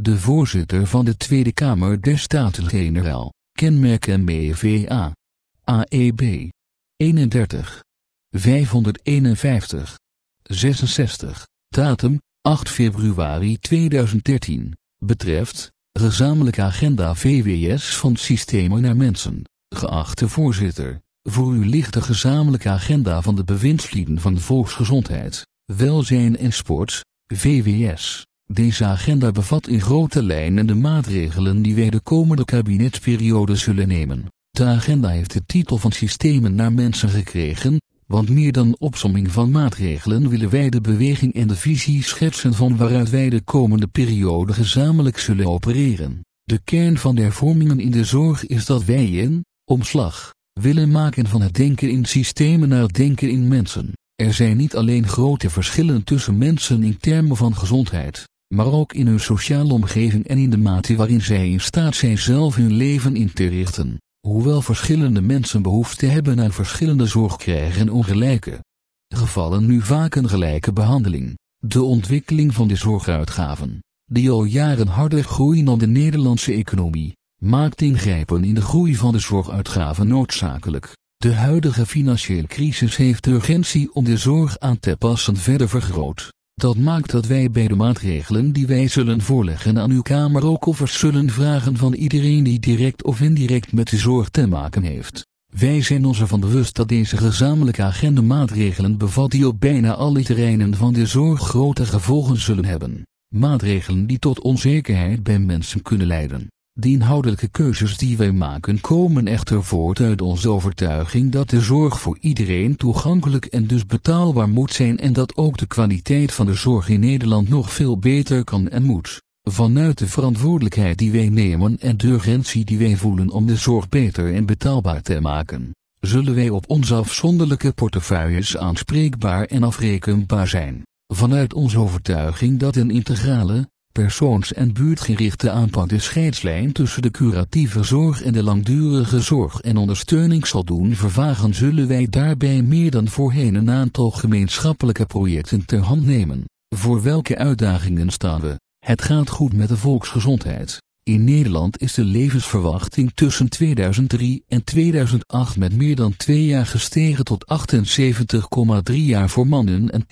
De voorzitter van de Tweede Kamer der Staten-Generaal, kenmerken MEVA. AEB. 31. 551. 66. Datum, 8 februari 2013. Betreft, gezamenlijke agenda VWS van systemen naar mensen. Geachte voorzitter, voor u ligt de gezamenlijke agenda van de bewindslieden van volksgezondheid, welzijn en sport, VWS. Deze agenda bevat in grote lijnen de maatregelen die wij de komende kabinetsperiode zullen nemen. De agenda heeft de titel van systemen naar mensen gekregen, want meer dan opsomming van maatregelen willen wij de beweging en de visie schetsen van waaruit wij de komende periode gezamenlijk zullen opereren. De kern van de hervormingen in de zorg is dat wij een omslag willen maken van het denken in systemen naar het denken in mensen. Er zijn niet alleen grote verschillen tussen mensen in termen van gezondheid, maar ook in hun sociale omgeving en in de mate waarin zij in staat zijn zelf hun leven in te richten. Hoewel verschillende mensen behoefte hebben aan verschillende zorg krijgen ongelijke gevallen nu vaak een gelijke behandeling. De ontwikkeling van de zorguitgaven, die al jaren harder groeien dan de Nederlandse economie, maakt ingrijpen in de groei van de zorguitgaven noodzakelijk. De huidige financiële crisis heeft de urgentie om de zorg aan te passen verder vergroot. Dat maakt dat wij bij de maatregelen die wij zullen voorleggen aan uw Kamer ook offers zullen vragen van iedereen die direct of indirect met de zorg te maken heeft. Wij zijn ons ervan bewust dat deze gezamenlijke agenda maatregelen bevat die op bijna alle terreinen van de zorg grote gevolgen zullen hebben. Maatregelen die tot onzekerheid bij mensen kunnen leiden. De inhoudelijke keuzes die wij maken komen echter voort uit onze overtuiging dat de zorg voor iedereen toegankelijk en dus betaalbaar moet zijn en dat ook de kwaliteit van de zorg in Nederland nog veel beter kan en moet. Vanuit de verantwoordelijkheid die wij nemen en de urgentie die wij voelen om de zorg beter en betaalbaar te maken, zullen wij op onze afzonderlijke portefeuilles aanspreekbaar en afrekenbaar zijn. Vanuit onze overtuiging dat een integrale, persoons- en buurtgerichte aanpak de scheidslijn tussen de curatieve zorg en de langdurige zorg en ondersteuning zal doen vervagen zullen wij daarbij meer dan voorheen een aantal gemeenschappelijke projecten ter hand nemen. Voor welke uitdagingen staan we? Het gaat goed met de volksgezondheid. In Nederland is de levensverwachting tussen 2003 en 2008 met meer dan twee jaar gestegen tot 78,3 jaar voor mannen en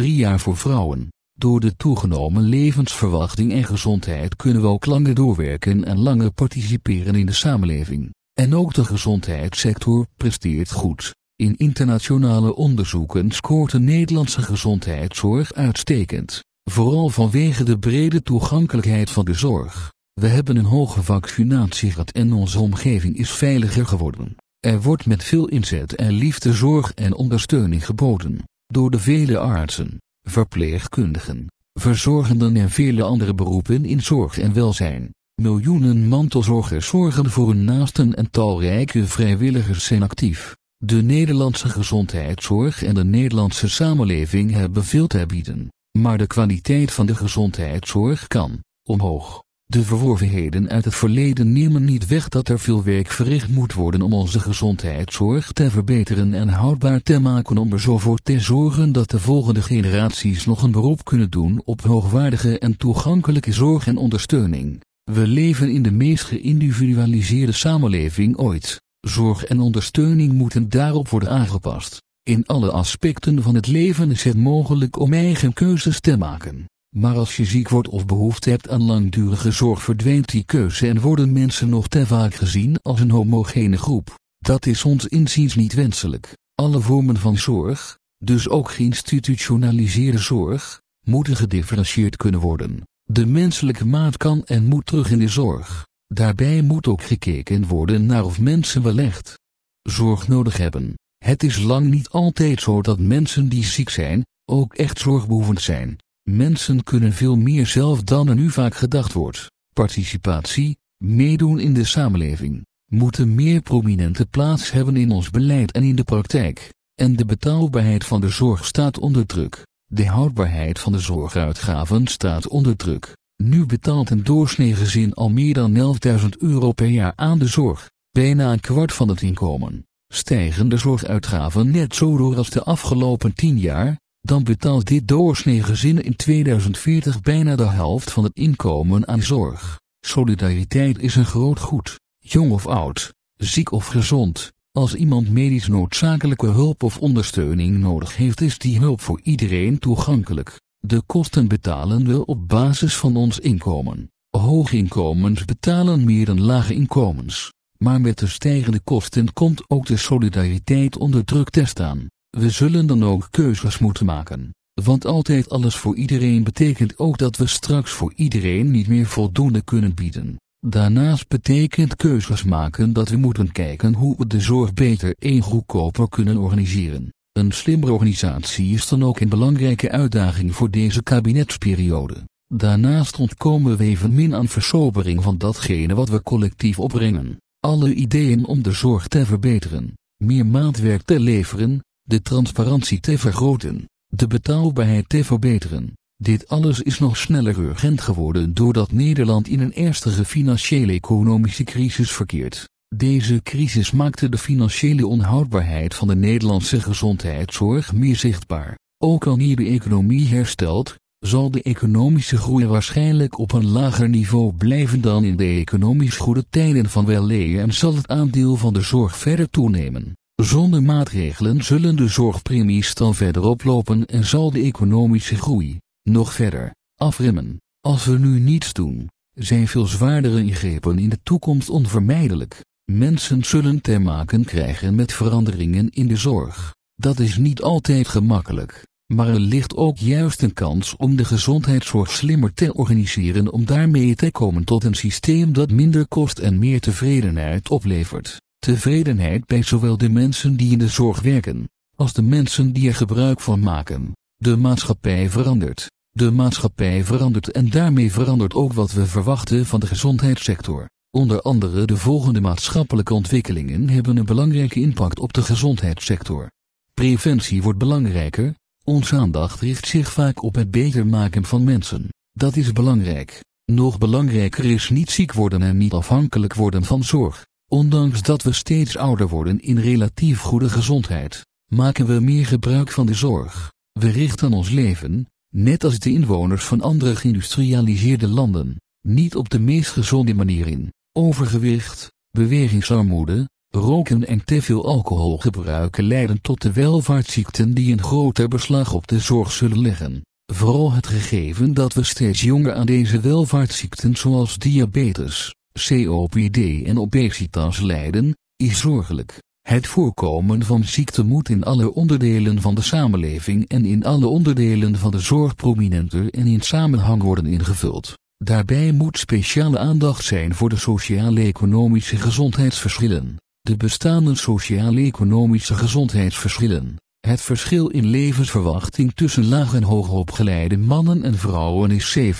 82,3 jaar voor vrouwen. Door de toegenomen levensverwachting en gezondheid kunnen we ook langer doorwerken en langer participeren in de samenleving. En ook de gezondheidssector presteert goed. In internationale onderzoeken scoort de Nederlandse gezondheidszorg uitstekend. Vooral vanwege de brede toegankelijkheid van de zorg. We hebben een hoge vaccinatiegraad en onze omgeving is veiliger geworden. Er wordt met veel inzet en liefde zorg en ondersteuning geboden. Door de vele artsen, verpleegkundigen, verzorgenden en vele andere beroepen in zorg en welzijn. Miljoenen mantelzorgers zorgen voor hun naasten en talrijke vrijwilligers zijn actief. De Nederlandse gezondheidszorg en de Nederlandse samenleving hebben veel te bieden, maar de kwaliteit van de gezondheidszorg kan omhoog. De verworvenheden uit het verleden nemen niet weg dat er veel werk verricht moet worden om onze gezondheidszorg te verbeteren en houdbaar te maken om er zo voor te zorgen dat de volgende generaties nog een beroep kunnen doen op hoogwaardige en toegankelijke zorg en ondersteuning. We leven in de meest geïndividualiseerde samenleving ooit. Zorg en ondersteuning moeten daarop worden aangepast. In alle aspecten van het leven is het mogelijk om eigen keuzes te maken. Maar als je ziek wordt of behoefte hebt aan langdurige zorg verdwijnt die keuze en worden mensen nog te vaak gezien als een homogene groep. Dat is ons inziens niet wenselijk. Alle vormen van zorg, dus ook geïnstitutionaliseerde zorg, moeten gedifferentieerd kunnen worden. De menselijke maat kan en moet terug in de zorg. Daarbij moet ook gekeken worden naar of mensen wel echt zorg nodig hebben. Het is lang niet altijd zo dat mensen die ziek zijn, ook echt zorgbehoevend zijn. Mensen kunnen veel meer zelf dan er nu vaak gedacht wordt. Participatie, meedoen in de samenleving, moeten meer prominente plaats hebben in ons beleid en in de praktijk. En de betaalbaarheid van de zorg staat onder druk. De houdbaarheid van de zorguitgaven staat onder druk. Nu betaalt een doorsnee gezin al meer dan 11.000 euro per jaar aan de zorg, bijna een kwart van het inkomen. Stijgen de zorguitgaven net zo door als de afgelopen 10 jaar, dan betaalt dit doorsnee gezin in 2040 bijna de helft van het inkomen aan zorg. Solidariteit is een groot goed, jong of oud, ziek of gezond. Als iemand medisch noodzakelijke hulp of ondersteuning nodig heeft is die hulp voor iedereen toegankelijk. De kosten betalen we op basis van ons inkomen. Hoge inkomens betalen meer dan lage inkomens. Maar met de stijgende kosten komt ook de solidariteit onder druk te staan. We zullen dan ook keuzes moeten maken. Want altijd alles voor iedereen betekent ook dat we straks voor iedereen niet meer voldoende kunnen bieden. Daarnaast betekent keuzes maken dat we moeten kijken hoe we de zorg beter en goedkoper kunnen organiseren. Een slimme organisatie is dan ook een belangrijke uitdaging voor deze kabinetsperiode. Daarnaast ontkomen we evenmin aan versobering van datgene wat we collectief opbrengen. Alle ideeën om de zorg te verbeteren, meer maatwerk te leveren, de transparantie te vergroten, de betaalbaarheid te verbeteren. Dit alles is nog sneller urgent geworden doordat Nederland in een ernstige financiële economische crisis verkeert. Deze crisis maakte de financiële onhoudbaarheid van de Nederlandse gezondheidszorg meer zichtbaar. Ook al wanneer de economie herstelt, zal de economische groei waarschijnlijk op een lager niveau blijven dan in de economisch goede tijden van weleer en zal het aandeel van de zorg verder toenemen. Zonder maatregelen zullen de zorgpremies dan verder oplopen en zal de economische groei nog verder afremmen. Als we nu niets doen, zijn veel zwaardere ingrepen in de toekomst onvermijdelijk. Mensen zullen te maken krijgen met veranderingen in de zorg. Dat is niet altijd gemakkelijk, maar er ligt ook juist een kans om de gezondheidszorg slimmer te organiseren om daarmee te komen tot een systeem dat minder kost en meer tevredenheid oplevert. Tevredenheid bij zowel de mensen die in de zorg werken, als de mensen die er gebruik van maken. De maatschappij verandert. De maatschappij verandert en daarmee verandert ook wat we verwachten van de gezondheidssector. Onder andere de volgende maatschappelijke ontwikkelingen hebben een belangrijke impact op de gezondheidssector. Preventie wordt belangrijker, onze aandacht richt zich vaak op het beter maken van mensen. Dat is belangrijk. Nog belangrijker is niet ziek worden en niet afhankelijk worden van zorg. Ondanks dat we steeds ouder worden in relatief goede gezondheid, maken we meer gebruik van de zorg. We richten ons leven, net als de inwoners van andere geïndustrialiseerde landen, niet op de meest gezonde manier in. Overgewicht, bewegingsarmoede, roken en te veel alcohol gebruiken leiden tot de welvaartsziekten die een groter beslag op de zorg zullen leggen. Vooral het gegeven dat we steeds jonger aan deze welvaartsziekten zoals diabetes, COPD en obesitas lijden, is zorgelijk. Het voorkomen van ziekte moet in alle onderdelen van de samenleving en in alle onderdelen van de zorg prominenter en in samenhang worden ingevuld. Daarbij moet speciale aandacht zijn voor de sociaal-economische gezondheidsverschillen, de bestaande sociaal-economische gezondheidsverschillen. Het verschil in levensverwachting tussen laag en hoogopgeleide mannen en vrouwen is 7,3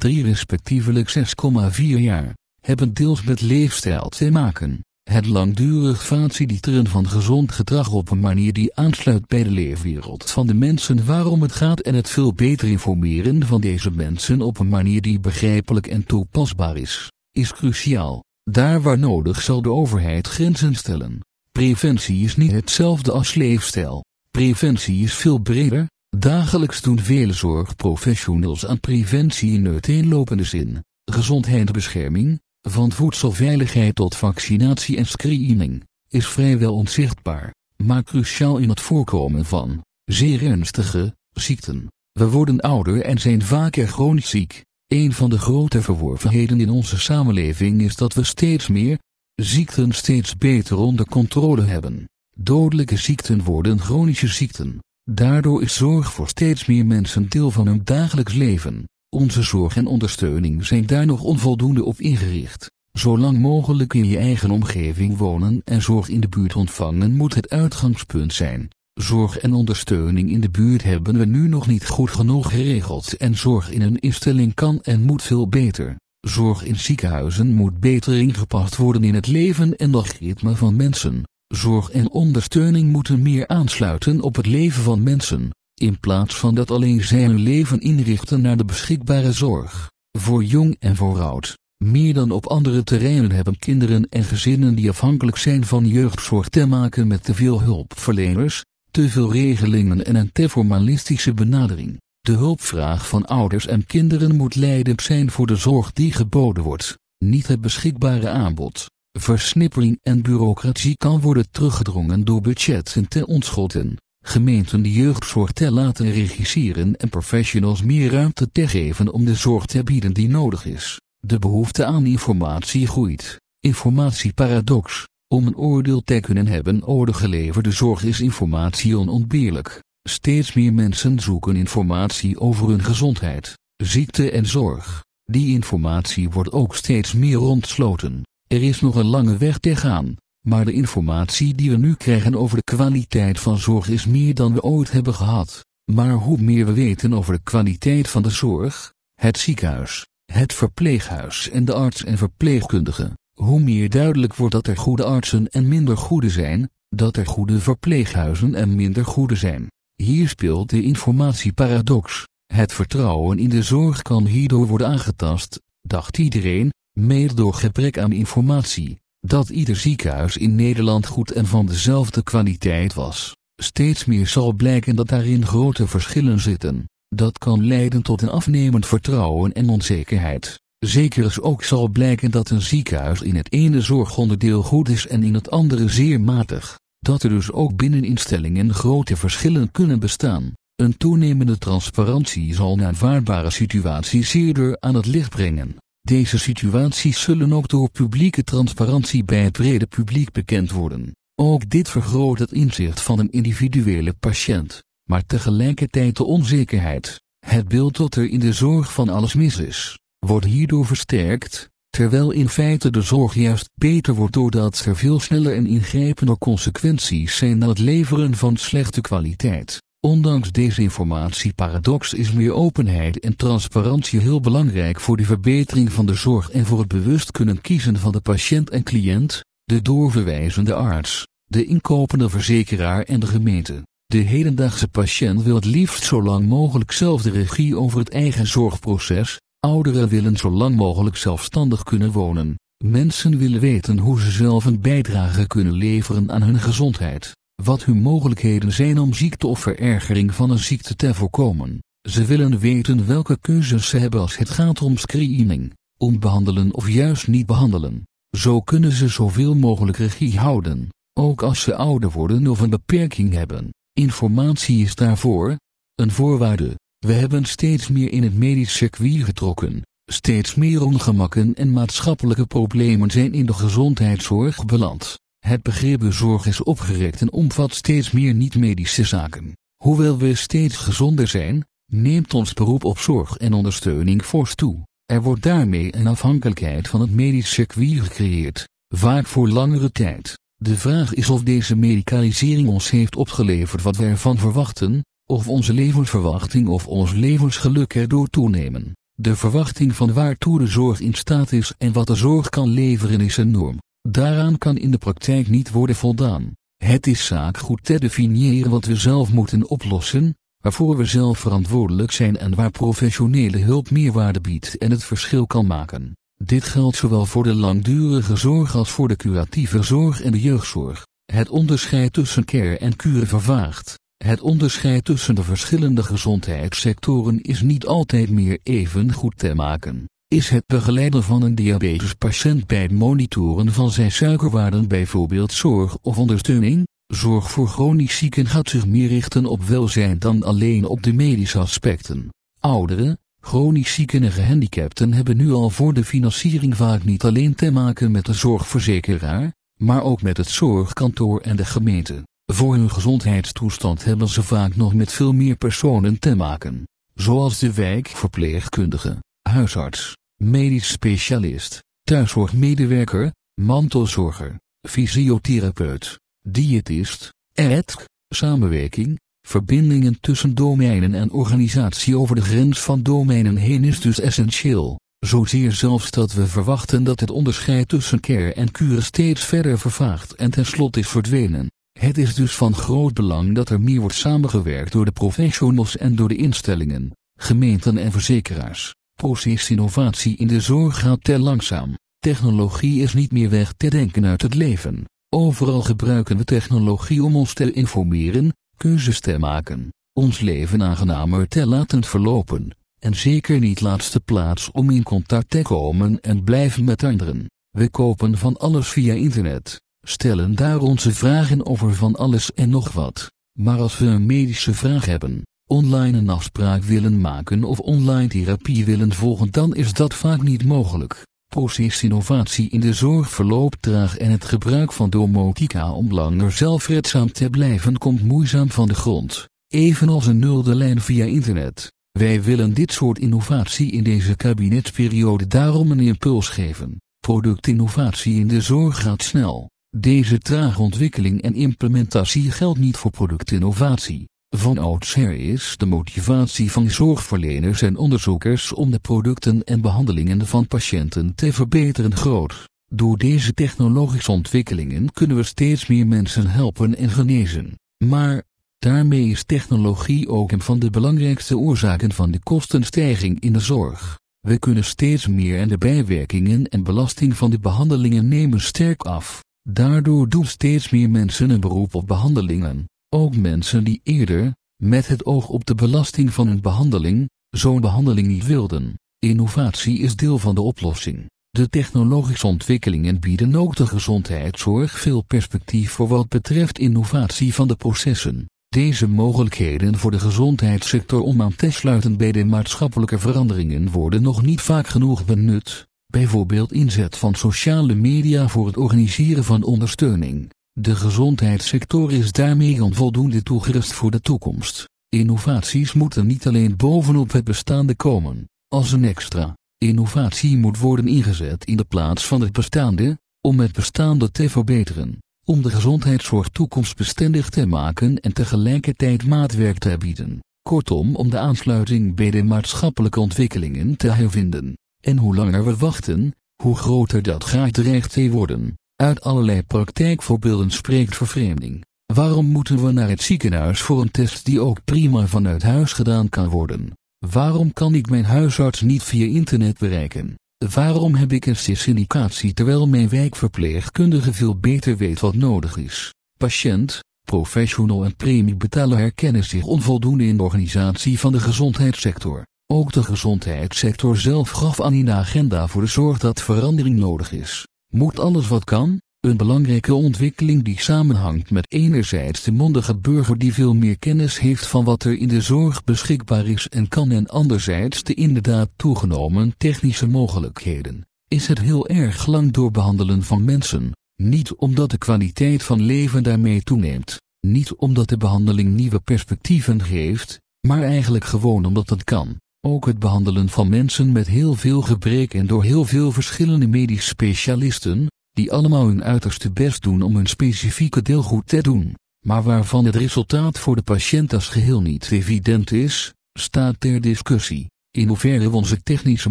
respectievelijk 6,4 jaar, hebben deels met leefstijl te maken. Het langdurig faciliteren van gezond gedrag op een manier die aansluit bij de leefwereld van de mensen waarom het gaat en het veel beter informeren van deze mensen op een manier die begrijpelijk en toepasbaar is, is cruciaal. Daar waar nodig zal de overheid grenzen stellen. Preventie is niet hetzelfde als leefstijl. Preventie is veel breder. Dagelijks doen vele zorgprofessionals aan preventie in uiteenlopende zin. Gezondheidsbescherming, van voedselveiligheid tot vaccinatie en screening, is vrijwel onzichtbaar, maar cruciaal in het voorkomen van zeer ernstige ziekten. We worden ouder en zijn vaker chronisch ziek. Een van de grote verworvenheden in onze samenleving is dat we steeds meer ziekten steeds beter onder controle hebben. Dodelijke ziekten worden chronische ziekten. Daardoor is zorg voor steeds meer mensen deel van hun dagelijks leven. Onze zorg en ondersteuning zijn daar nog onvoldoende op ingericht. Zolang mogelijk in je eigen omgeving wonen en zorg in de buurt ontvangen moet het uitgangspunt zijn. Zorg en ondersteuning in de buurt hebben we nu nog niet goed genoeg geregeld en zorg in een instelling kan en moet veel beter. Zorg in ziekenhuizen moet beter ingepast worden in het leven en dagritme van mensen. Zorg en ondersteuning moeten meer aansluiten op het leven van mensen in plaats van dat alleen zij hun leven inrichten naar de beschikbare zorg, voor jong en voor oud. Meer dan op andere terreinen hebben kinderen en gezinnen die afhankelijk zijn van jeugdzorg te maken met te veel hulpverleners, te veel regelingen en een te formalistische benadering. De hulpvraag van ouders en kinderen moet leidend zijn voor de zorg die geboden wordt, niet het beschikbare aanbod. Versnippering en bureaucratie kan worden teruggedrongen door budgetten te ontschotten, gemeenten de jeugdzorg te laten regisseren en professionals meer ruimte te geven om de zorg te bieden die nodig is. De behoefte aan informatie groeit. Informatieparadox. Om een oordeel te kunnen hebben over de geleverde zorg is informatie onontbeerlijk. Steeds meer mensen zoeken informatie over hun gezondheid, ziekte en zorg. Die informatie wordt ook steeds meer ontsloten. Er is nog een lange weg te gaan, maar de informatie die we nu krijgen over de kwaliteit van zorg is meer dan we ooit hebben gehad. Maar hoe meer we weten over de kwaliteit van de zorg, het ziekenhuis, het verpleeghuis en de arts en verpleegkundige, hoe meer duidelijk wordt dat er goede artsen en minder goede zijn, dat er goede verpleeghuizen en minder goede zijn. Hier speelt de informatieparadox. Het vertrouwen in de zorg kan hierdoor worden aangetast, dacht iedereen, mede door gebrek aan informatie, dat ieder ziekenhuis in Nederland goed en van dezelfde kwaliteit was. Steeds meer zal blijken dat daarin grote verschillen zitten. Dat kan leiden tot een afnemend vertrouwen en onzekerheid. Zeker is ook zal blijken dat een ziekenhuis in het ene zorgonderdeel goed is en in het andere zeer matig. Dat er dus ook binnen instellingen grote verschillen kunnen bestaan. Een toenemende transparantie zal een aanvaardbare situaties eerder aan het licht brengen. Deze situaties zullen ook door publieke transparantie bij het brede publiek bekend worden. Ook dit vergroot het inzicht van een individuele patiënt, maar tegelijkertijd de onzekerheid. Het beeld dat er in de zorg van alles mis is, wordt hierdoor versterkt, terwijl in feite de zorg juist beter wordt doordat er veel sneller en ingrijpender consequenties zijn na het leveren van slechte kwaliteit. Ondanks deze informatieparadox is meer openheid en transparantie heel belangrijk voor de verbetering van de zorg en voor het bewust kunnen kiezen van de patiënt en cliënt, de doorverwijzende arts, de inkopende verzekeraar en de gemeente. De hedendaagse patiënt wil het liefst zo lang mogelijk zelf de regie over het eigen zorgproces, ouderen willen zo lang mogelijk zelfstandig kunnen wonen, mensen willen weten hoe ze zelf een bijdrage kunnen leveren aan hun gezondheid wat hun mogelijkheden zijn om ziekte of verergering van een ziekte te voorkomen. Ze willen weten welke keuzes ze hebben als het gaat om screening, om behandelen of juist niet behandelen. Zo kunnen ze zoveel mogelijk regie houden, ook als ze ouder worden of een beperking hebben. Informatie is daarvoor een voorwaarde. We hebben steeds meer in het medisch circuit getrokken. Steeds meer ongemakken en maatschappelijke problemen zijn in de gezondheidszorg beland. Het begrip zorg is opgerekt en omvat steeds meer niet-medische zaken. Hoewel we steeds gezonder zijn, neemt ons beroep op zorg en ondersteuning fors toe. Er wordt daarmee een afhankelijkheid van het medisch circuit gecreëerd, vaak voor langere tijd. De vraag is of deze medicalisering ons heeft opgeleverd wat we ervan verwachten, of onze levensverwachting of ons levensgeluk erdoor toenemen. De verwachting van waartoe de zorg in staat is en wat de zorg kan leveren is enorm. Daaraan kan in de praktijk niet worden voldaan. Het is zaak goed te definiëren wat we zelf moeten oplossen, waarvoor we zelf verantwoordelijk zijn en waar professionele hulp meerwaarde biedt en het verschil kan maken. Dit geldt zowel voor de langdurige zorg als voor de curatieve zorg en de jeugdzorg. Het onderscheid tussen care en cure vervaagt. Het onderscheid tussen de verschillende gezondheidssectoren is niet altijd meer even goed te maken is het begeleiden van een diabetespatiënt bij het monitoren van zijn suikerwaarden bijvoorbeeld zorg of ondersteuning? Zorg voor chronisch zieken gaat zich meer richten op welzijn dan alleen op de medische aspecten. Ouderen, chronisch zieken en gehandicapten hebben nu al voor de financiering vaak niet alleen te maken met de zorgverzekeraar, maar ook met het zorgkantoor en de gemeente. Voor hun gezondheidstoestand hebben ze vaak nog met veel meer personen te maken, zoals de wijkverpleegkundige, huisarts, medisch specialist, thuiszorgmedewerker, mantelzorger, fysiotherapeut, diëtist, ETK, samenwerking, verbindingen tussen domeinen en organisatie over de grens van domeinen heen is dus essentieel. Zozeer zelfs dat we verwachten dat het onderscheid tussen care en cure steeds verder vervaagt en tenslotte is verdwenen. Het is dus van groot belang dat er meer wordt samengewerkt door de professionals en door de instellingen, gemeenten en verzekeraars. Procesinnovatie in de zorg gaat te langzaam. Technologie is niet meer weg te denken uit het leven. Overal gebruiken we technologie om ons te informeren, keuzes te maken, ons leven aangenamer te laten verlopen, en zeker niet laatste plaats om in contact te komen en blijven met anderen. We kopen van alles via internet, stellen daar onze vragen over van alles en nog wat. Maar als we een medische vraag hebben, online een afspraak willen maken of online therapie willen volgen dan is dat vaak niet mogelijk. Procesinnovatie in de zorg verloopt traag en het gebruik van domotica om langer zelfredzaam te blijven komt moeizaam van de grond, evenals een nulde lijn via internet. Wij willen dit soort innovatie in deze kabinetsperiode daarom een impuls geven. Productinnovatie in de zorg gaat snel. Deze trage ontwikkeling en implementatie geldt niet voor productinnovatie. Van oudsher is de motivatie van zorgverleners en onderzoekers om de producten en behandelingen van patiënten te verbeteren groot. Door deze technologische ontwikkelingen kunnen we steeds meer mensen helpen en genezen. Maar, daarmee is technologie ook een van de belangrijkste oorzaken van de kostenstijging in de zorg. We kunnen steeds meer en de bijwerkingen en belasting van de behandelingen nemen sterk af. Daardoor doen steeds meer mensen een beroep op behandelingen. Ook mensen die eerder, met het oog op de belasting van een behandeling, zo'n behandeling niet wilden. Innovatie is deel van de oplossing. De technologische ontwikkelingen bieden ook de gezondheidszorg veel perspectief voor wat betreft innovatie van de processen. Deze mogelijkheden voor de gezondheidssector om aan te sluiten bij de maatschappelijke veranderingen worden nog niet vaak genoeg benut, bijvoorbeeld inzet van sociale media voor het organiseren van ondersteuning. De gezondheidssector is daarmee onvoldoende toegerust voor de toekomst. Innovaties moeten niet alleen bovenop het bestaande komen, als een extra. Innovatie moet worden ingezet in de plaats van het bestaande, om het bestaande te verbeteren, om de gezondheidszorg toekomstbestendig te maken en tegelijkertijd maatwerk te bieden. Kortom om de aansluiting bij de maatschappelijke ontwikkelingen te hervinden. En hoe langer we wachten, hoe groter dat gaat dreigt te worden. Uit allerlei praktijkvoorbeelden spreekt vervreemding. Waarom moeten we naar het ziekenhuis voor een test die ook prima vanuit huis gedaan kan worden? Waarom kan ik mijn huisarts niet via internet bereiken? Waarom heb ik een CIS-indicatie terwijl mijn wijkverpleegkundige veel beter weet wat nodig is? Patiënt, professional en premiebetaler herkennen zich onvoldoende in de organisatie van de gezondheidssector. Ook de gezondheidssector zelf gaf aan in de agenda voor de zorg dat verandering nodig is. Moet alles wat kan? Een belangrijke ontwikkeling die samenhangt met enerzijds de mondige burger die veel meer kennis heeft van wat er in de zorg beschikbaar is en kan en anderzijds de inderdaad toegenomen technische mogelijkheden, is het heel erg lang doorbehandelen van mensen, niet omdat de kwaliteit van leven daarmee toeneemt, niet omdat de behandeling nieuwe perspectieven geeft, maar eigenlijk gewoon omdat het kan. Ook het behandelen van mensen met heel veel gebrek en door heel veel verschillende medische specialisten, die allemaal hun uiterste best doen om hun specifieke deel goed te doen, maar waarvan het resultaat voor de patiënt als geheel niet evident is, staat ter discussie. In hoeverre we onze technische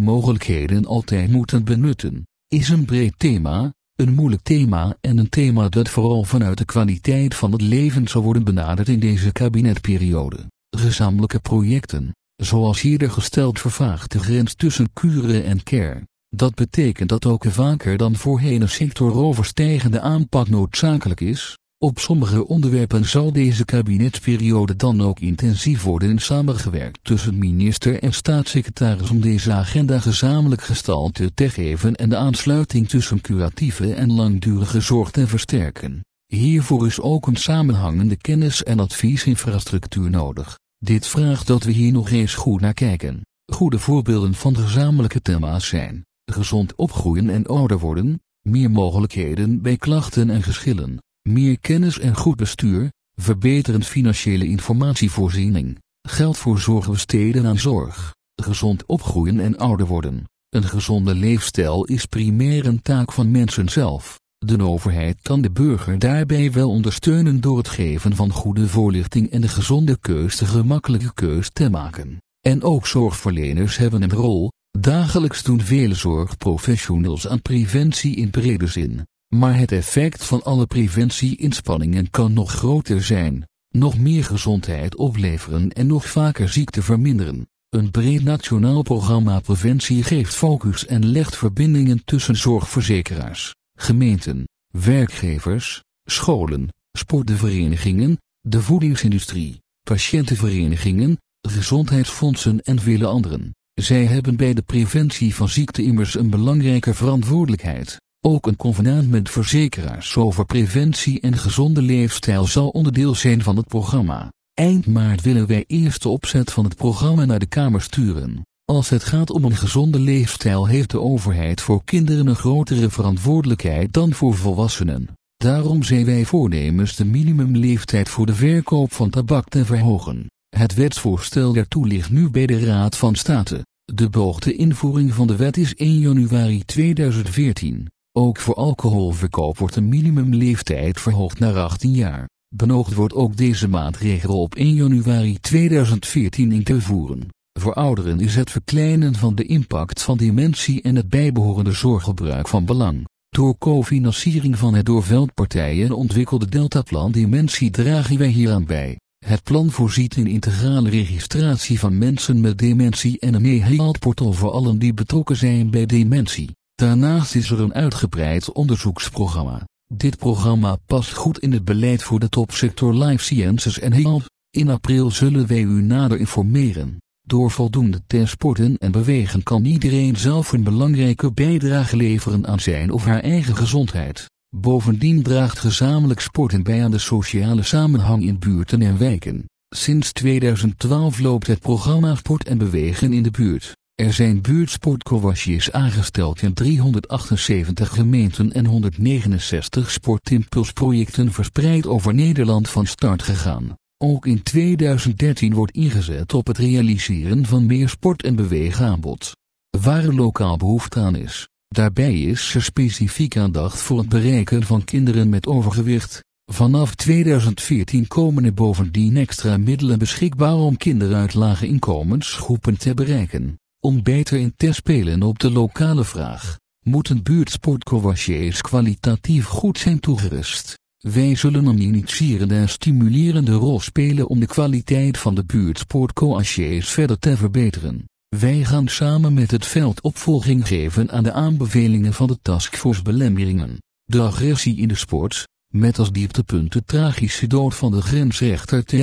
mogelijkheden altijd moeten benutten, is een breed thema, een moeilijk thema en een thema dat vooral vanuit de kwaliteit van het leven zal worden benaderd in deze kabinetperiode. Gezamenlijke projecten, Zoals hierder gesteld vervaagt de grens tussen cure en care. Dat betekent dat ook vaker dan voorheen een sectoroverstijgende aanpak noodzakelijk is. Op sommige onderwerpen zal deze kabinetsperiode dan ook intensief worden samengewerkt tussen minister en staatssecretaris om deze agenda gezamenlijk gestalte te geven en de aansluiting tussen curatieve en langdurige zorg te versterken. Hiervoor is ook een samenhangende kennis- en adviesinfrastructuur nodig. Dit vraagt dat we hier nog eens goed naar kijken. Goede voorbeelden van gezamenlijke thema's zijn gezond opgroeien en ouder worden, meer mogelijkheden bij klachten en geschillen, meer kennis en goed bestuur, verbeterend financiële informatievoorziening, geld voor zorg besteden aan zorg, gezond opgroeien en ouder worden. Een gezonde leefstijl is primair een taak van mensen zelf. De overheid kan de burger daarbij wel ondersteunen door het geven van goede voorlichting en de gezonde keus de gemakkelijke keus te maken. En ook zorgverleners hebben een rol, dagelijks doen vele zorgprofessionals aan preventie in brede zin. Maar het effect van alle preventieinspanningen kan nog groter zijn, nog meer gezondheid opleveren en nog vaker ziekte verminderen. Een breed nationaal programma preventie geeft focus en legt verbindingen tussen zorgverzekeraars gemeenten, werkgevers, scholen, sportverenigingen, de voedingsindustrie, patiëntenverenigingen, gezondheidsfondsen en vele anderen. Zij hebben bij de preventie van ziekte immers een belangrijke verantwoordelijkheid. Ook een convenant met verzekeraars over preventie en gezonde leefstijl zal onderdeel zijn van het programma. Eind maart willen wij eerste opzet van het programma naar de Kamer sturen. Als het gaat om een gezonde leefstijl heeft de overheid voor kinderen een grotere verantwoordelijkheid dan voor volwassenen. Daarom zijn wij voornemens de minimumleeftijd voor de verkoop van tabak te verhogen. Het wetsvoorstel daartoe ligt nu bij de Raad van State. De beoogde invoering van de wet is 1 januari 2014. Ook voor alcoholverkoop wordt de minimumleeftijd verhoogd naar 18 jaar. Benoogd wordt ook deze maatregel op 1 januari 2014 in te voeren. Voor ouderen is het verkleinen van de impact van dementie en het bijbehorende zorggebruik van belang. Door cofinanciering van het door veldpartijen ontwikkelde Deltaplan Dementie dragen wij hieraan bij. Het plan voorziet in integrale registratie van mensen met dementie en een e-health voor allen die betrokken zijn bij dementie. Daarnaast is er een uitgebreid onderzoeksprogramma. Dit programma past goed in het beleid voor de topsector Life Sciences en Health. In april zullen wij u nader informeren. Door voldoende te sporten en bewegen kan iedereen zelf een belangrijke bijdrage leveren aan zijn of haar eigen gezondheid. Bovendien draagt gezamenlijk sporten bij aan de sociale samenhang in buurten en wijken. Sinds 2012 loopt het programma Sport en Bewegen in de buurt. Er zijn buurtsportcoaches aangesteld in 378 gemeenten en 169 sportimpulsprojecten verspreid over Nederland van start gegaan. Ook in 2013 wordt ingezet op het realiseren van meer sport- en beweegaanbod. Waar er lokaal behoefte aan is. Daarbij is er specifiek aandacht voor het bereiken van kinderen met overgewicht. Vanaf 2014 komen er bovendien extra middelen beschikbaar om kinderen uit lage inkomensgroepen te bereiken. Om beter in te spelen op de lokale vraag, moeten buurtsportcoaches kwalitatief goed zijn toegerust. Wij zullen een initiërende en stimulerende rol spelen om de kwaliteit van de buurtsportcoaches verder te verbeteren. Wij gaan samen met het veld opvolging geven aan de aanbevelingen van de Taskforce Belemmeringen. De agressie in de sport, met als dieptepunt de tragische dood van de grensrechter te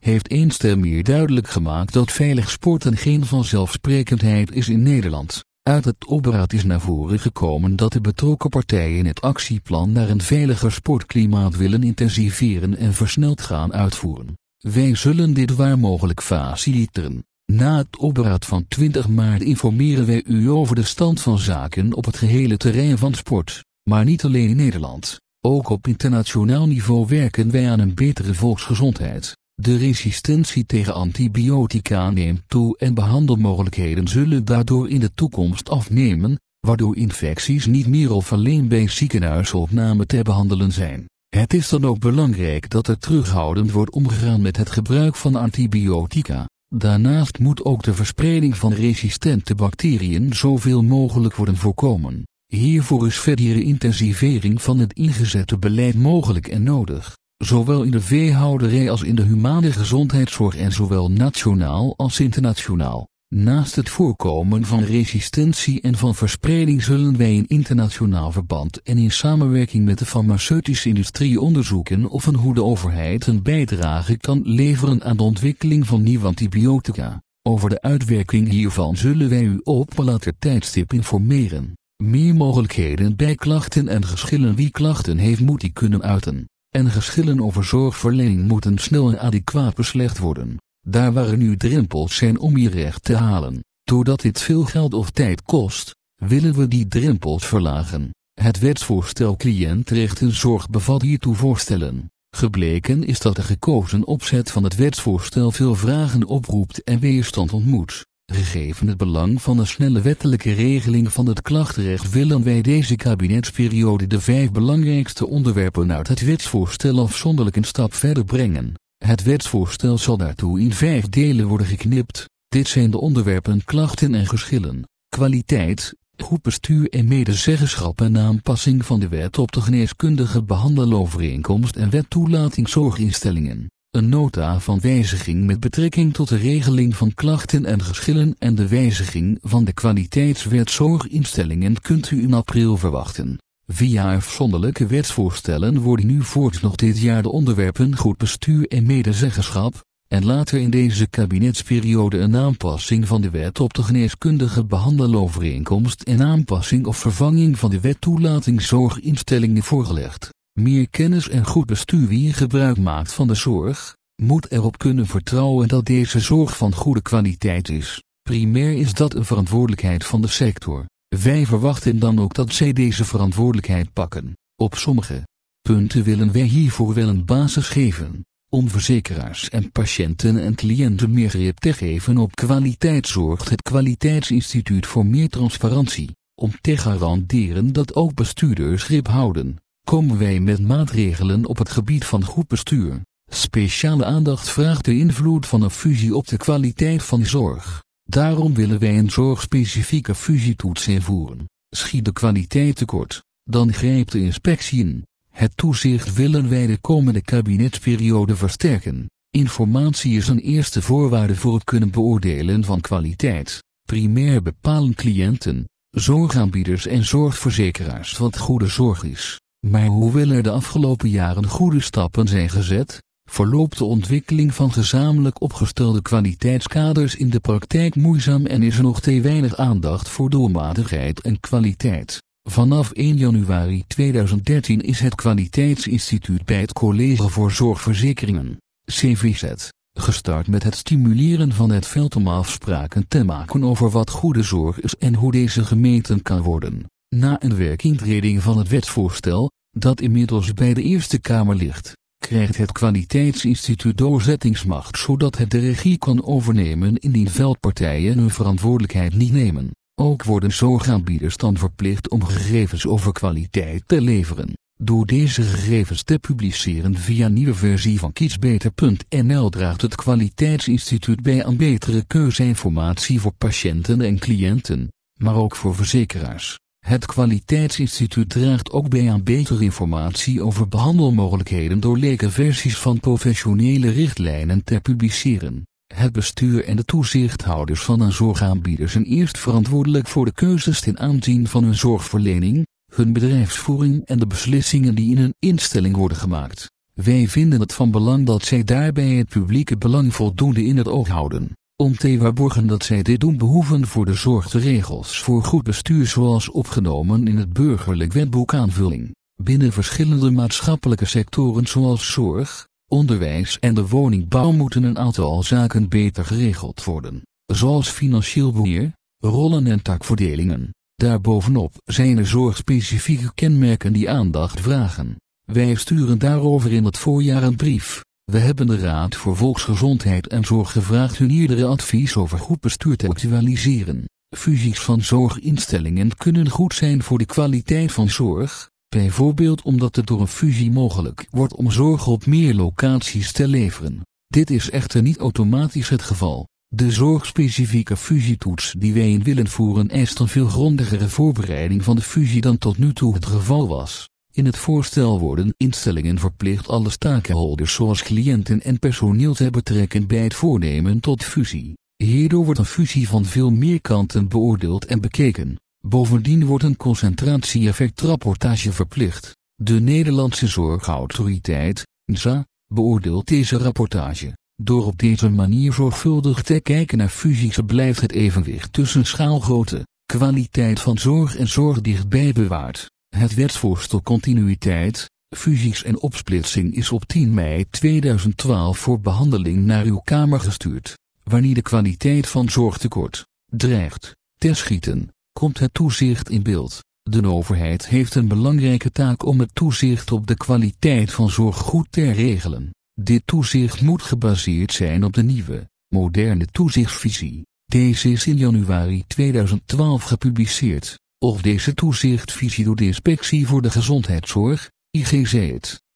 heeft eens te meer duidelijk gemaakt dat veilig sporten geen vanzelfsprekendheid is in Nederland. Uit het opberaad is naar voren gekomen dat de betrokken partijen het actieplan naar een veiliger sportklimaat willen intensiveren en versneld gaan uitvoeren. Wij zullen dit waar mogelijk faciliteren. Na het opberaad van 20 maart informeren wij u over de stand van zaken op het gehele terrein van sport, maar niet alleen in Nederland. Ook op internationaal niveau werken wij aan een betere volksgezondheid. De resistentie tegen antibiotica neemt toe en behandelmogelijkheden zullen daardoor in de toekomst afnemen, waardoor infecties niet meer of alleen bij ziekenhuisopname te behandelen zijn. Het is dan ook belangrijk dat er terughoudend wordt omgegaan met het gebruik van antibiotica. Daarnaast moet ook de verspreiding van resistente bacteriën zoveel mogelijk worden voorkomen. Hiervoor is verdere intensivering van het ingezette beleid mogelijk en nodig zowel in de veehouderij als in de humane gezondheidszorg en zowel nationaal als internationaal. Naast het voorkomen van resistentie en van verspreiding zullen wij in internationaal verband en in samenwerking met de farmaceutische industrie onderzoeken of en hoe de overheid een bijdrage kan leveren aan de ontwikkeling van nieuwe antibiotica. Over de uitwerking hiervan zullen wij u op een later tijdstip informeren. Meer mogelijkheden bij klachten en geschillen wie klachten heeft moet die kunnen uiten en geschillen over zorgverlening moeten snel en adequaat beslecht worden. Daar waar er nu drempels zijn om je recht te halen, doordat dit veel geld of tijd kost, willen we die drempels verlagen. Het wetsvoorstel cliëntenrechtenzorg bevat hiertoe voorstellen. Gebleken is dat de gekozen opzet van het wetsvoorstel veel vragen oproept en weerstand ontmoet. Gegeven het belang van een snelle wettelijke regeling van het klachtrecht willen wij deze kabinetsperiode de vijf belangrijkste onderwerpen uit het wetsvoorstel afzonderlijk een stap verder brengen. Het wetsvoorstel zal daartoe in vijf delen worden geknipt. Dit zijn de onderwerpen klachten en geschillen, kwaliteit, goed bestuur en medezeggenschap en aanpassing van de wet op de geneeskundige behandelovereenkomst en wet toelating zorginstellingen. Een nota van wijziging met betrekking tot de regeling van klachten en geschillen en de wijziging van de kwaliteitswet zorginstellingen kunt u in april verwachten. Via afzonderlijke wetsvoorstellen worden nu voorts nog dit jaar de onderwerpen goed bestuur en medezeggenschap, en later in deze kabinetsperiode een aanpassing van de wet op de geneeskundige behandelovereenkomst en aanpassing of vervanging van de wet toelatingszorginstellingen voorgelegd. Meer kennis en goed bestuur wie gebruik maakt van de zorg, moet erop kunnen vertrouwen dat deze zorg van goede kwaliteit is. Primair is dat een verantwoordelijkheid van de sector. Wij verwachten dan ook dat zij deze verantwoordelijkheid pakken. Op sommige punten willen wij hiervoor wel een basis geven, om verzekeraars en patiënten en cliënten meer grip te geven op kwaliteit zorgt het Kwaliteitsinstituut voor meer transparantie. Om te garanderen dat ook bestuurders grip houden, komen wij met maatregelen op het gebied van goed bestuur. Speciale aandacht vraagt de invloed van een fusie op de kwaliteit van zorg. Daarom willen wij een zorgspecifieke fusietoets invoeren. Schiet de kwaliteit tekort, dan grijpt de inspectie in. Het toezicht willen wij de komende kabinetsperiode versterken. Informatie is een eerste voorwaarde voor het kunnen beoordelen van kwaliteit. Primair bepalen cliënten, zorgaanbieders en zorgverzekeraars wat goede zorg is. Maar hoewel er de afgelopen jaren goede stappen zijn gezet, verloopt de ontwikkeling van gezamenlijk opgestelde kwaliteitskaders in de praktijk moeizaam en is er nog te weinig aandacht voor doelmatigheid en kwaliteit. Vanaf 1 januari 2013 is het Kwaliteitsinstituut bij het College voor Zorgverzekeringen, CVZ, gestart met het stimuleren van het veld om afspraken te maken over wat goede zorg is en hoe deze gemeten kan worden. Na een werkingtreding van het wetsvoorstel, dat inmiddels bij de Eerste Kamer ligt, krijgt het kwaliteitsinstituut doorzettingsmacht zodat het de regie kan overnemen indien veldpartijen hun verantwoordelijkheid niet nemen. Ook worden zorgaanbieders dan verplicht om gegevens over kwaliteit te leveren. Door deze gegevens te publiceren via nieuwe versie van kiesbeter.nl draagt het kwaliteitsinstituut bij aan betere keuzeinformatie voor patiënten en cliënten, maar ook voor verzekeraars. Het kwaliteitsinstituut draagt ook bij aan betere informatie over behandelmogelijkheden door leken versies van professionele richtlijnen te publiceren. Het bestuur en de toezichthouders van een zorgaanbieder zijn eerst verantwoordelijk voor de keuzes ten aanzien van hun zorgverlening, hun bedrijfsvoering en de beslissingen die in hun instelling worden gemaakt. Wij vinden het van belang dat zij daarbij het publieke belang voldoende in het oog houden. Om te waarborgen dat zij dit doen behoeven voor de zorg de regels voor goed bestuur zoals opgenomen in het burgerlijk wetboek aanvulling. Binnen verschillende maatschappelijke sectoren zoals zorg, onderwijs en de woningbouw moeten een aantal zaken beter geregeld worden, zoals financieel beheer, rollen en takverdelingen. Daarbovenop zijn er zorgspecifieke kenmerken die aandacht vragen. Wij sturen daarover in het voorjaar een brief. We hebben de Raad voor Volksgezondheid en Zorg gevraagd hun iedere advies over goed bestuur te actualiseren. Fusies van zorginstellingen kunnen goed zijn voor de kwaliteit van zorg, bijvoorbeeld omdat het door een fusie mogelijk wordt om zorg op meer locaties te leveren. Dit is echter niet automatisch het geval. De zorgspecifieke fusietoets die wij in willen voeren eist een veel grondigere voorbereiding van de fusie dan tot nu toe het geval was. In het voorstel worden instellingen verplicht alle stakeholders zoals cliënten en personeel te betrekken bij het voornemen tot fusie. Hierdoor wordt een fusie van veel meer kanten beoordeeld en bekeken. Bovendien wordt een concentratie-effectrapportage verplicht. De Nederlandse Zorgautoriteit, NSA, beoordeelt deze rapportage. Door op deze manier zorgvuldig te kijken naar fusies blijft het evenwicht tussen schaalgrootte, kwaliteit van zorg en zorg dichtbij bewaard. Het wetsvoorstel continuïteit, fusies en opsplitsing is op 10 mei 2012 voor behandeling naar uw Kamer gestuurd. Wanneer de kwaliteit van zorgtekort dreigt te schieten, komt het toezicht in beeld. De overheid heeft een belangrijke taak om het toezicht op de kwaliteit van zorg goed te regelen. Dit toezicht moet gebaseerd zijn op de nieuwe, moderne toezichtsvisie. Deze is in januari 2012 gepubliceerd. Of deze toezichtvisie door de Inspectie voor de Gezondheidszorg, IGZ,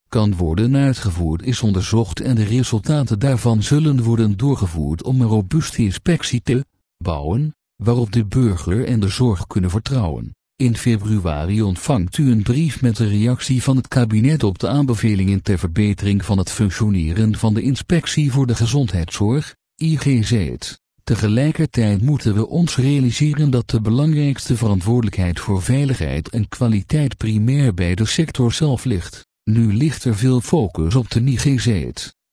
kan worden uitgevoerd is onderzocht en de resultaten daarvan zullen worden doorgevoerd om een robuuste inspectie te bouwen, waarop de burger en de zorg kunnen vertrouwen. In februari ontvangt u een brief met de reactie van het kabinet op de aanbevelingen ter verbetering van het functioneren van de Inspectie voor de Gezondheidszorg, IGZ. Tegelijkertijd moeten we ons realiseren dat de belangrijkste verantwoordelijkheid voor veiligheid en kwaliteit primair bij de sector zelf ligt. Nu ligt er veel focus op de NIGZ,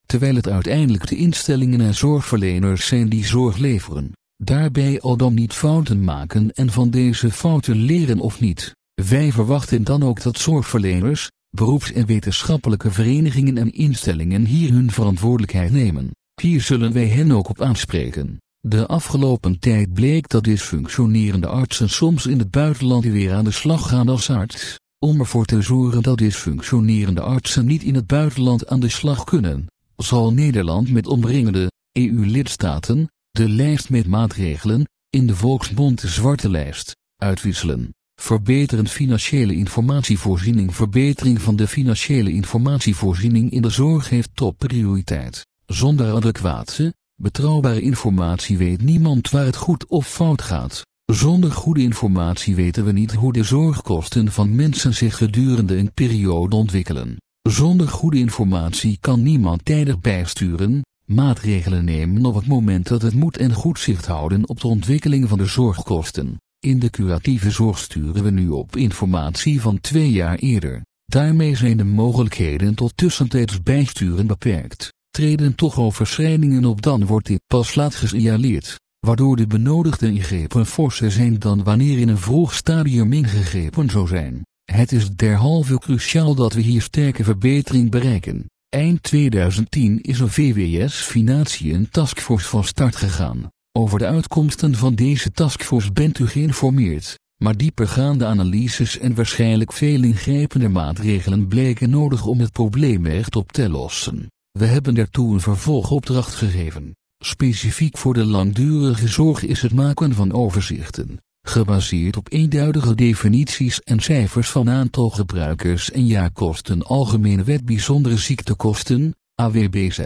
terwijl het uiteindelijk de instellingen en zorgverleners zijn die zorg leveren. Daarbij al dan niet fouten maken en van deze fouten leren of niet. Wij verwachten dan ook dat zorgverleners, beroeps- en wetenschappelijke verenigingen en instellingen hier hun verantwoordelijkheid nemen. Hier zullen wij hen ook op aanspreken. De afgelopen tijd bleek dat dysfunctionerende artsen soms in het buitenland weer aan de slag gaan als arts, om ervoor te zorgen dat dysfunctionerende artsen niet in het buitenland aan de slag kunnen. Zal Nederland met omringende EU-lidstaten de lijst met maatregelen, in de Volksbond zwarte lijst, uitwisselen. Verbeteren financiële informatievoorziening Verbetering van de financiële informatievoorziening in de zorg heeft topprioriteit. Zonder adequate, betrouwbare informatie weet niemand waar het goed of fout gaat. Zonder goede informatie weten we niet hoe de zorgkosten van mensen zich gedurende een periode ontwikkelen. Zonder goede informatie kan niemand tijdig bijsturen, maatregelen nemen op het moment dat het moet en goed zicht houden op de ontwikkeling van de zorgkosten. In de curatieve zorg sturen we nu op informatie van twee jaar eerder. Daarmee zijn de mogelijkheden tot tussentijds bijsturen beperkt. Treden toch overschrijdingen op dan wordt dit pas laat gesignaleerd, waardoor de benodigde ingrepen forser zijn dan wanneer in een vroeg stadium ingegrepen zou zijn. Het is derhalve cruciaal dat we hier sterke verbetering bereiken. Eind 2010 is een VWS Financiën Taskforce van start gegaan. Over de uitkomsten van deze taskforce bent u geïnformeerd, maar diepergaande analyses en waarschijnlijk veel ingrijpende maatregelen bleken nodig om het probleem echt op te lossen. We hebben daartoe een vervolgopdracht gegeven. Specifiek voor de langdurige zorg is het maken van overzichten, gebaseerd op eenduidige definities en cijfers van aantal gebruikers en jaarkosten Algemene Wet Bijzondere Ziektekosten, AWBZ,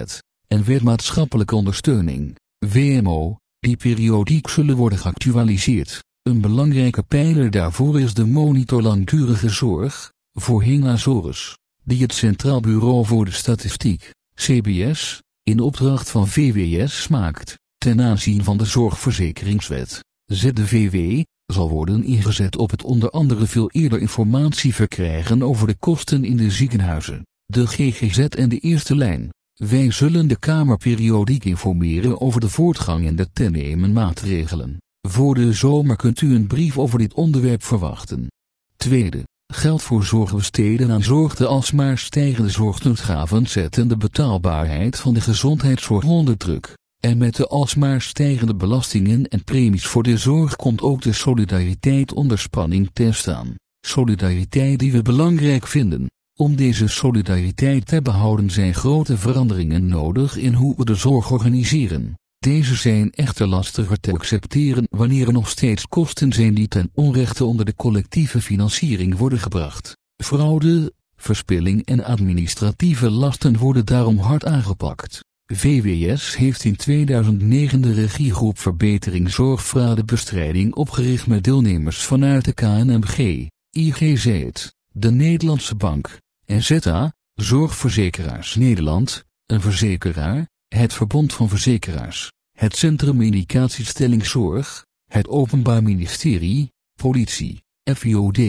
en Wet Maatschappelijke Ondersteuning, WMO, die periodiek zullen worden geactualiseerd. Een belangrijke pijler daarvoor is de monitor langdurige zorg, voorheen Azores, die het Centraal Bureau voor de Statistiek, CBS, in opdracht van VWS maakt, ten aanzien van de Zorgverzekeringswet. ZDVW, zal worden ingezet op het onder andere veel eerder informatie verkrijgen over de kosten in de ziekenhuizen, de GGZ en de eerste lijn. Wij zullen de Kamer periodiek informeren over de voortgang en de te nemen maatregelen. Voor de zomer kunt u een brief over dit onderwerp verwachten. Tweede, geld voor zorgbesteden aan zorg de alsmaar stijgende zorguitgaven zetten de betaalbaarheid van de gezondheidszorg onder druk. En met de alsmaar stijgende belastingen en premies voor de zorg komt ook de solidariteit onder spanning te staan. Solidariteit die we belangrijk vinden. Om deze solidariteit te behouden zijn grote veranderingen nodig in hoe we de zorg organiseren. Deze zijn echter lastiger te accepteren wanneer er nog steeds kosten zijn die ten onrechte onder de collectieve financiering worden gebracht. Fraude, verspilling en administratieve lasten worden daarom hard aangepakt. VWS heeft in 2009 de regiegroep Verbetering Zorgfraudebestrijding opgericht met deelnemers vanuit de KNMG, IGZ, de Nederlandse Bank, NZA, Zorgverzekeraars Nederland, een verzekeraar, het Verbond van Verzekeraars, het Centrum Indicatiestelling Zorg, het Openbaar Ministerie, Politie, FIOD,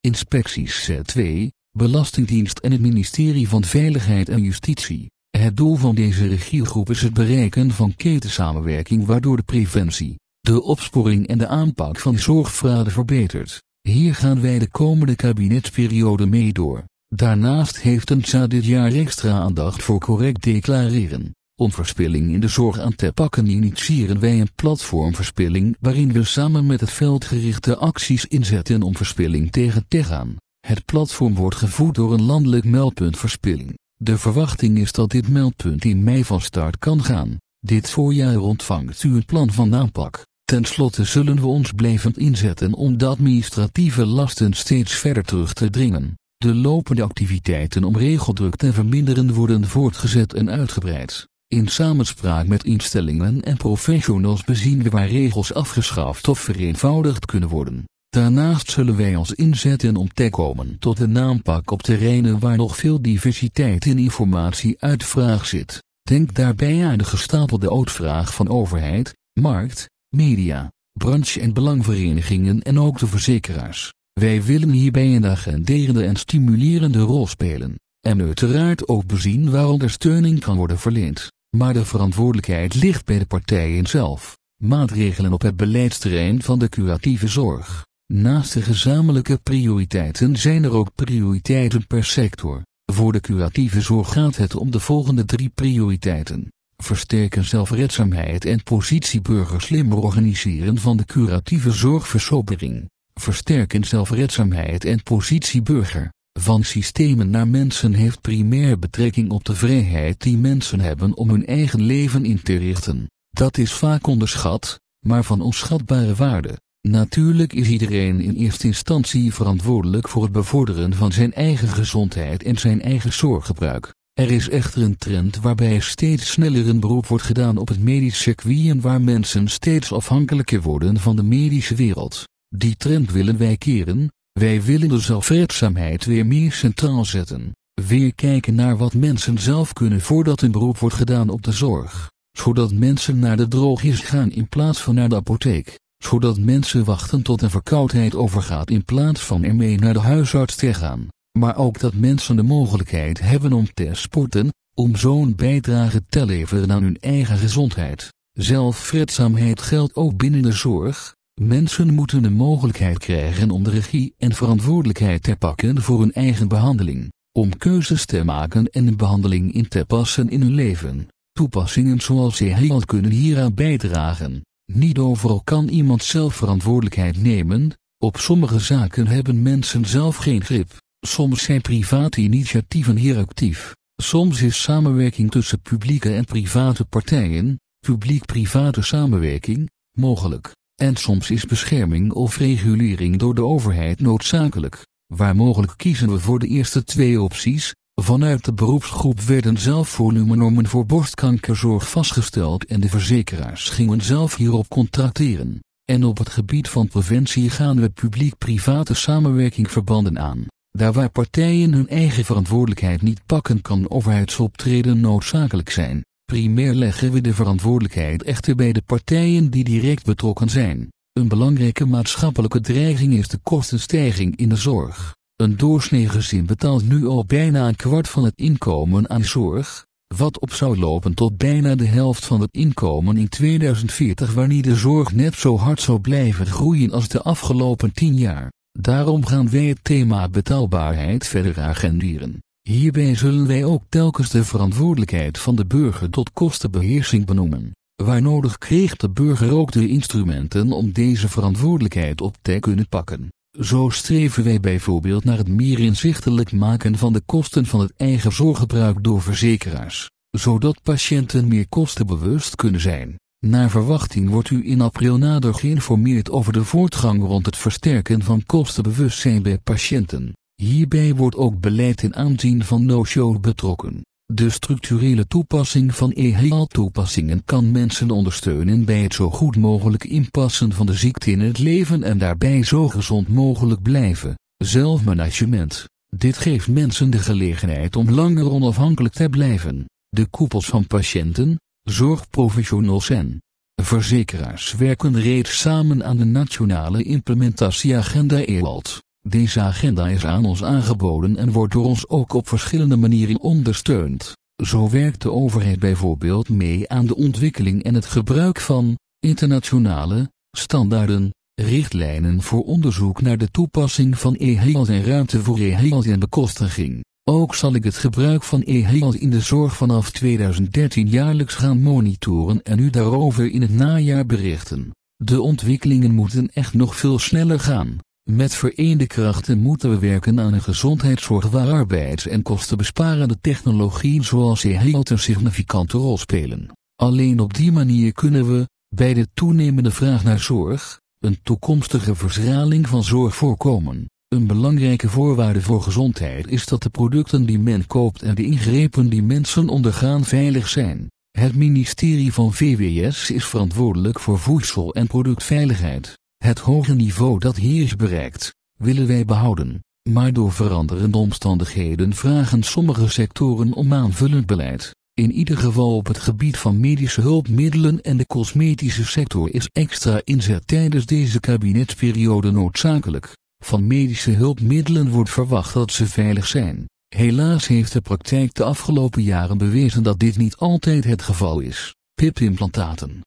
Inspecties C2, Belastingdienst en het Ministerie van Veiligheid en Justitie. Het doel van deze regiegroep is het bereiken van ketensamenwerking waardoor de preventie, de opsporing en de aanpak van zorgfraude verbetert. Hier gaan wij de komende kabinetsperiode mee door. Daarnaast heeft een dit jaar extra aandacht voor correct declareren. Om verspilling in de zorg aan te pakken initiëren wij een platform verspilling waarin we samen met het veldgerichte acties inzetten om verspilling tegen te gaan. Het platform wordt gevoed door een landelijk meldpunt verspilling. De verwachting is dat dit meldpunt in mei van start kan gaan. Dit voorjaar ontvangt u een plan van aanpak. Ten slotte zullen we ons blijvend inzetten om de administratieve lasten steeds verder terug te dringen. De lopende activiteiten om regeldruk te verminderen worden voortgezet en uitgebreid. In samenspraak met instellingen en professionals bezien we waar regels afgeschaft of vereenvoudigd kunnen worden. Daarnaast zullen wij ons inzetten om te komen tot een aanpak op terreinen waar nog veel diversiteit in informatie uit vraag zit. Denk daarbij aan de gestapelde oudvraag van overheid, markt, media, branche- en belangverenigingen en ook de verzekeraars. Wij willen hierbij een agenderende en stimulerende rol spelen, en uiteraard ook bezien waar ondersteuning kan worden verleend. Maar de verantwoordelijkheid ligt bij de partijen zelf. Maatregelen op het beleidsterrein van de curatieve zorg. Naast de gezamenlijke prioriteiten zijn er ook prioriteiten per sector. Voor de curatieve zorg gaat het om de volgende drie prioriteiten. Versterken zelfredzaamheid en positieburger slimmer organiseren van de curatieve zorgversobering. Versterken zelfredzaamheid en positieburger. Van systemen naar mensen heeft primair betrekking op de vrijheid die mensen hebben om hun eigen leven in te richten. Dat is vaak onderschat, maar van onschatbare waarde. Natuurlijk is iedereen in eerste instantie verantwoordelijk voor het bevorderen van zijn eigen gezondheid en zijn eigen zorggebruik. Er is echter een trend waarbij steeds sneller een beroep wordt gedaan op het medisch circuit en waar mensen steeds afhankelijker worden van de medische wereld. Die trend willen wij keren, wij willen de zelfredzaamheid weer meer centraal zetten. Weer kijken naar wat mensen zelf kunnen voordat een beroep wordt gedaan op de zorg. Zodat mensen naar de drogist gaan in plaats van naar de apotheek. Zodat mensen wachten tot een verkoudheid overgaat in plaats van ermee naar de huisarts te gaan. Maar ook dat mensen de mogelijkheid hebben om te sporten, om zo'n bijdrage te leveren aan hun eigen gezondheid. Zelfredzaamheid geldt ook binnen de zorg, Mensen moeten de mogelijkheid krijgen om de regie en verantwoordelijkheid te pakken voor hun eigen behandeling, om keuzes te maken en een behandeling in te passen in hun leven. Toepassingen zoals EHEAL kunnen hieraan bijdragen. Niet overal kan iemand zelf verantwoordelijkheid nemen, op sommige zaken hebben mensen zelf geen grip. Soms zijn private initiatieven hier actief. Soms is samenwerking tussen publieke en private partijen, publiek-private samenwerking, mogelijk. En soms is bescherming of regulering door de overheid noodzakelijk. Waar mogelijk kiezen we voor de eerste twee opties. Vanuit de beroepsgroep werden zelf volumenormen voor borstkankerzorg vastgesteld en de verzekeraars gingen zelf hierop contracteren. En op het gebied van preventie gaan we publiek-private samenwerking verbanden aan. Daar waar partijen hun eigen verantwoordelijkheid niet pakken kan overheidsoptreden noodzakelijk zijn. Primair leggen we de verantwoordelijkheid echter bij de partijen die direct betrokken zijn. Een belangrijke maatschappelijke dreiging is de kostenstijging in de zorg. Een doorsnee gezin betaalt nu al bijna een kwart van het inkomen aan zorg, wat op zou lopen tot bijna de helft van het inkomen in 2040 wanneer de zorg net zo hard zou blijven groeien als de afgelopen tien jaar. Daarom gaan wij het thema betaalbaarheid verder agenderen. Hierbij zullen wij ook telkens de verantwoordelijkheid van de burger tot kostenbeheersing benoemen. Waar nodig kreeg de burger ook de instrumenten om deze verantwoordelijkheid op te kunnen pakken. Zo streven wij bijvoorbeeld naar het meer inzichtelijk maken van de kosten van het eigen zorggebruik door verzekeraars, zodat patiënten meer kostenbewust kunnen zijn. Naar verwachting wordt u in april nader geïnformeerd over de voortgang rond het versterken van kostenbewustzijn bij patiënten. Hierbij wordt ook beleid ten aanzien van no-show betrokken. De structurele toepassing van EHEAL-toepassingen kan mensen ondersteunen bij het zo goed mogelijk inpassen van de ziekte in het leven en daarbij zo gezond mogelijk blijven. Zelfmanagement. Dit geeft mensen de gelegenheid om langer onafhankelijk te blijven. De koepels van patiënten, zorgprofessionals en verzekeraars werken reeds samen aan de nationale implementatieagenda EHAL. Deze agenda is aan ons aangeboden en wordt door ons ook op verschillende manieren ondersteund. Zo werkt de overheid bijvoorbeeld mee aan de ontwikkeling en het gebruik van internationale standaarden, richtlijnen voor onderzoek naar de toepassing van e-health en ruimte voor e-health en bekostiging. Ook zal ik het gebruik van e-health in de zorg vanaf 2013 jaarlijks gaan monitoren en u daarover in het najaar berichten. De ontwikkelingen moeten echt nog veel sneller gaan. Met vereende krachten moeten we werken aan een gezondheidszorg waar arbeids- en kostenbesparende technologieën zoals e-health een significante rol spelen. Alleen op die manier kunnen we, bij de toenemende vraag naar zorg, een toekomstige versraling van zorg voorkomen. Een belangrijke voorwaarde voor gezondheid is dat de producten die men koopt en de ingrepen die mensen ondergaan veilig zijn. Het ministerie van VWS is verantwoordelijk voor voedsel- en productveiligheid. Het hoge niveau dat hier is bereikt, willen wij behouden. Maar door veranderende omstandigheden vragen sommige sectoren om aanvullend beleid. In ieder geval op het gebied van medische hulpmiddelen en de cosmetische sector is extra inzet tijdens deze kabinetsperiode noodzakelijk. Van medische hulpmiddelen wordt verwacht dat ze veilig zijn. Helaas heeft de praktijk de afgelopen jaren bewezen dat dit niet altijd het geval is. PIP-implantaten.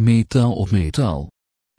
Metaal op metaal.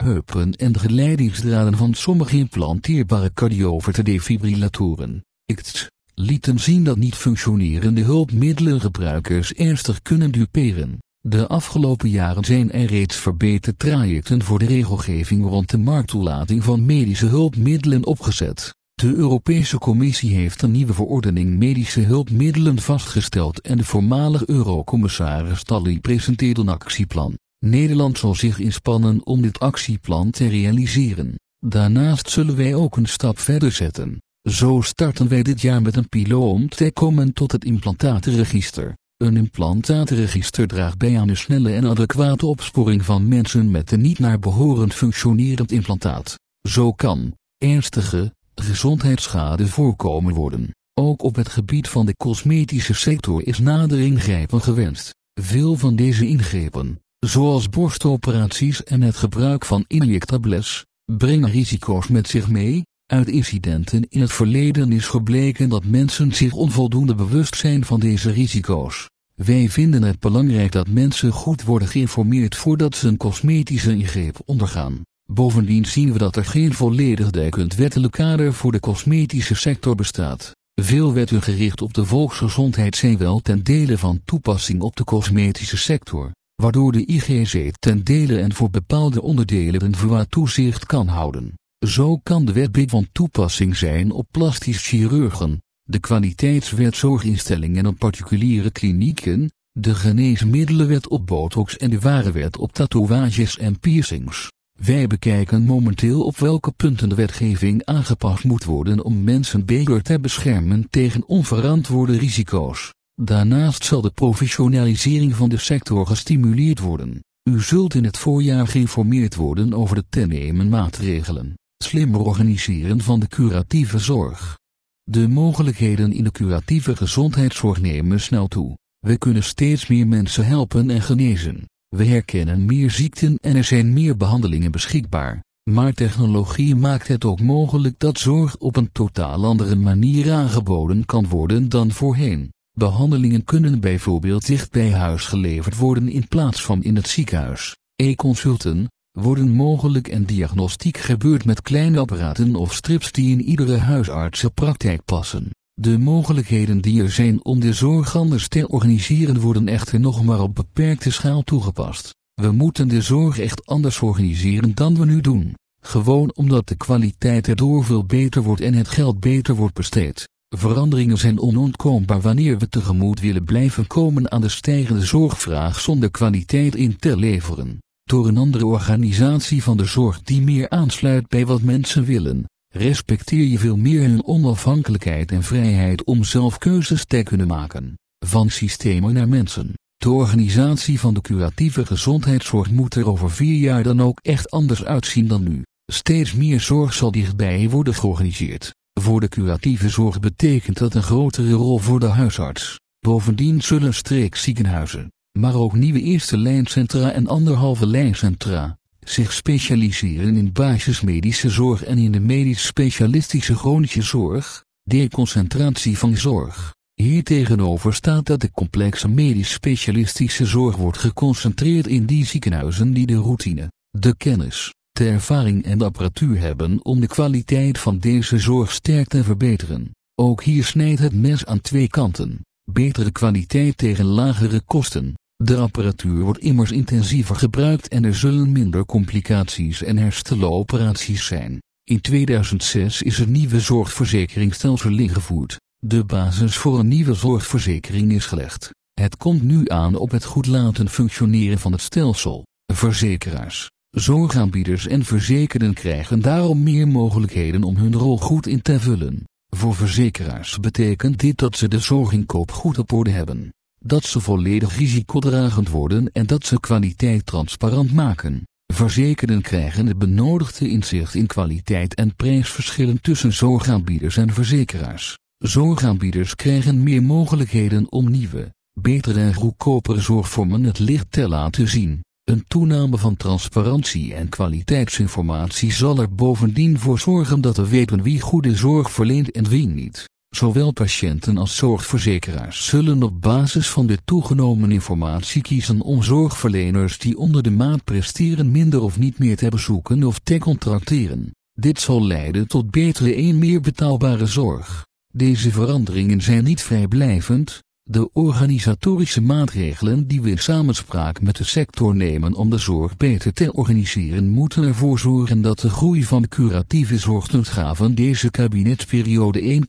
Heupen en geleidingsdraden van sommige implanteerbare cardioverter-defibrillatoren, ICTS, lieten zien dat niet functionerende hulpmiddelengebruikers ernstig kunnen duperen. De afgelopen jaren zijn er reeds verbeterd trajecten voor de regelgeving rond de markttoelating van medische hulpmiddelen opgezet. De Europese Commissie heeft een nieuwe verordening medische hulpmiddelen vastgesteld en de voormalig Eurocommissaris Talli presenteerde een actieplan. Nederland zal zich inspannen om dit actieplan te realiseren. Daarnaast zullen wij ook een stap verder zetten. Zo starten wij dit jaar met een piloot om te komen tot het implantatenregister. Een implantatenregister draagt bij aan de snelle en adequate opsporing van mensen met een niet naar behorend functionerend implantaat. Zo kan ernstige gezondheidsschade voorkomen worden. Ook op het gebied van de cosmetische sector is nader ingrijpen gewenst. Veel van deze ingrepen, zoals borstoperaties en het gebruik van injectables, brengen risico's met zich mee. Uit incidenten in het verleden is gebleken dat mensen zich onvoldoende bewust zijn van deze risico's. Wij vinden het belangrijk dat mensen goed worden geïnformeerd voordat ze een cosmetische ingreep ondergaan. Bovendien zien we dat er geen volledig dekkend wettelijk kader voor de cosmetische sector bestaat. Veel wetten gericht op de volksgezondheid zijn wel ten dele van toepassing op de cosmetische sector, waardoor de IGZ ten dele en voor bepaalde onderdelen een verwaard toezicht kan houden. Zo kan de wet van toepassing zijn op plastisch chirurgen, de kwaliteitswet zorginstellingen en op particuliere klinieken, de geneesmiddelenwet op botox en de warewet op tatoeages en piercings. Wij bekijken momenteel op welke punten de wetgeving aangepast moet worden om mensen beter te beschermen tegen onverantwoorde risico's. Daarnaast zal de professionalisering van de sector gestimuleerd worden. U zult in het voorjaar geïnformeerd worden over de te nemen maatregelen. Slimmer organiseren van de curatieve zorg. De mogelijkheden in de curatieve gezondheidszorg nemen snel toe. We kunnen steeds meer mensen helpen en genezen. We herkennen meer ziekten en er zijn meer behandelingen beschikbaar. Maar technologie maakt het ook mogelijk dat zorg op een totaal andere manier aangeboden kan worden dan voorheen. Behandelingen kunnen bijvoorbeeld dicht bij huis geleverd worden in plaats van in het ziekenhuis. E-consulten worden mogelijk en diagnostiek gebeurt met kleine apparaten of strips die in iedere huisartsenpraktijk passen. De mogelijkheden die er zijn om de zorg anders te organiseren worden echter nog maar op beperkte schaal toegepast. We moeten de zorg echt anders organiseren dan we nu doen. Gewoon omdat de kwaliteit erdoor veel beter wordt en het geld beter wordt besteed. Veranderingen zijn onontkoombaar wanneer we tegemoet willen blijven komen aan de stijgende zorgvraag zonder kwaliteit in te leveren. Door een andere organisatie van de zorg die meer aansluit bij wat mensen willen, respecteer je veel meer hun onafhankelijkheid en vrijheid om zelf keuzes te kunnen maken, van systemen naar mensen. De organisatie van de curatieve gezondheidszorg moet er over vier jaar dan ook echt anders uitzien dan nu. Steeds meer zorg zal dichtbij worden georganiseerd. Voor de curatieve zorg betekent dat een grotere rol voor de huisarts. Bovendien zullen streekziekenhuizen, maar ook nieuwe eerste lijncentra en anderhalve lijncentra, zich specialiseren in basismedische zorg en in de medisch specialistische chronische zorg, deconcentratie van zorg. Hier tegenover staat dat de complexe medisch specialistische zorg wordt geconcentreerd in die ziekenhuizen die de routine, de kennis, de ervaring en de apparatuur hebben om de kwaliteit van deze zorg sterk te verbeteren. Ook hier snijdt het mes aan twee kanten. Betere kwaliteit tegen lagere kosten. De apparatuur wordt immers intensiever gebruikt en er zullen minder complicaties en hersteloperaties zijn. In 2006 is een nieuwe zorgverzekeringsstelsel ingevoerd. De basis voor een nieuwe zorgverzekering is gelegd. Het komt nu aan op het goed laten functioneren van het stelsel. Verzekeraars, zorgaanbieders en verzekerden krijgen daarom meer mogelijkheden om hun rol goed in te vullen. Voor verzekeraars betekent dit dat ze de zorginkoop goed op orde hebben dat ze volledig risicodragend worden en dat ze kwaliteit transparant maken. Verzekerden krijgen het benodigde inzicht in kwaliteit en prijsverschillen tussen zorgaanbieders en verzekeraars. Zorgaanbieders krijgen meer mogelijkheden om nieuwe, betere en goedkopere zorgvormen het licht te laten zien. Een toename van transparantie en kwaliteitsinformatie zal er bovendien voor zorgen dat we weten wie goede zorg verleent en wie niet. Zowel patiënten als zorgverzekeraars zullen op basis van de toegenomen informatie kiezen om zorgverleners die onder de maat presteren minder of niet meer te bezoeken of te contracteren. Dit zal leiden tot betere en meer betaalbare zorg. Deze veranderingen zijn niet vrijblijvend, de organisatorische maatregelen die we in samenspraak met de sector nemen om de zorg beter te organiseren moeten ervoor zorgen dat de groei van curatieve zorguitgaven deze kabinetsperiode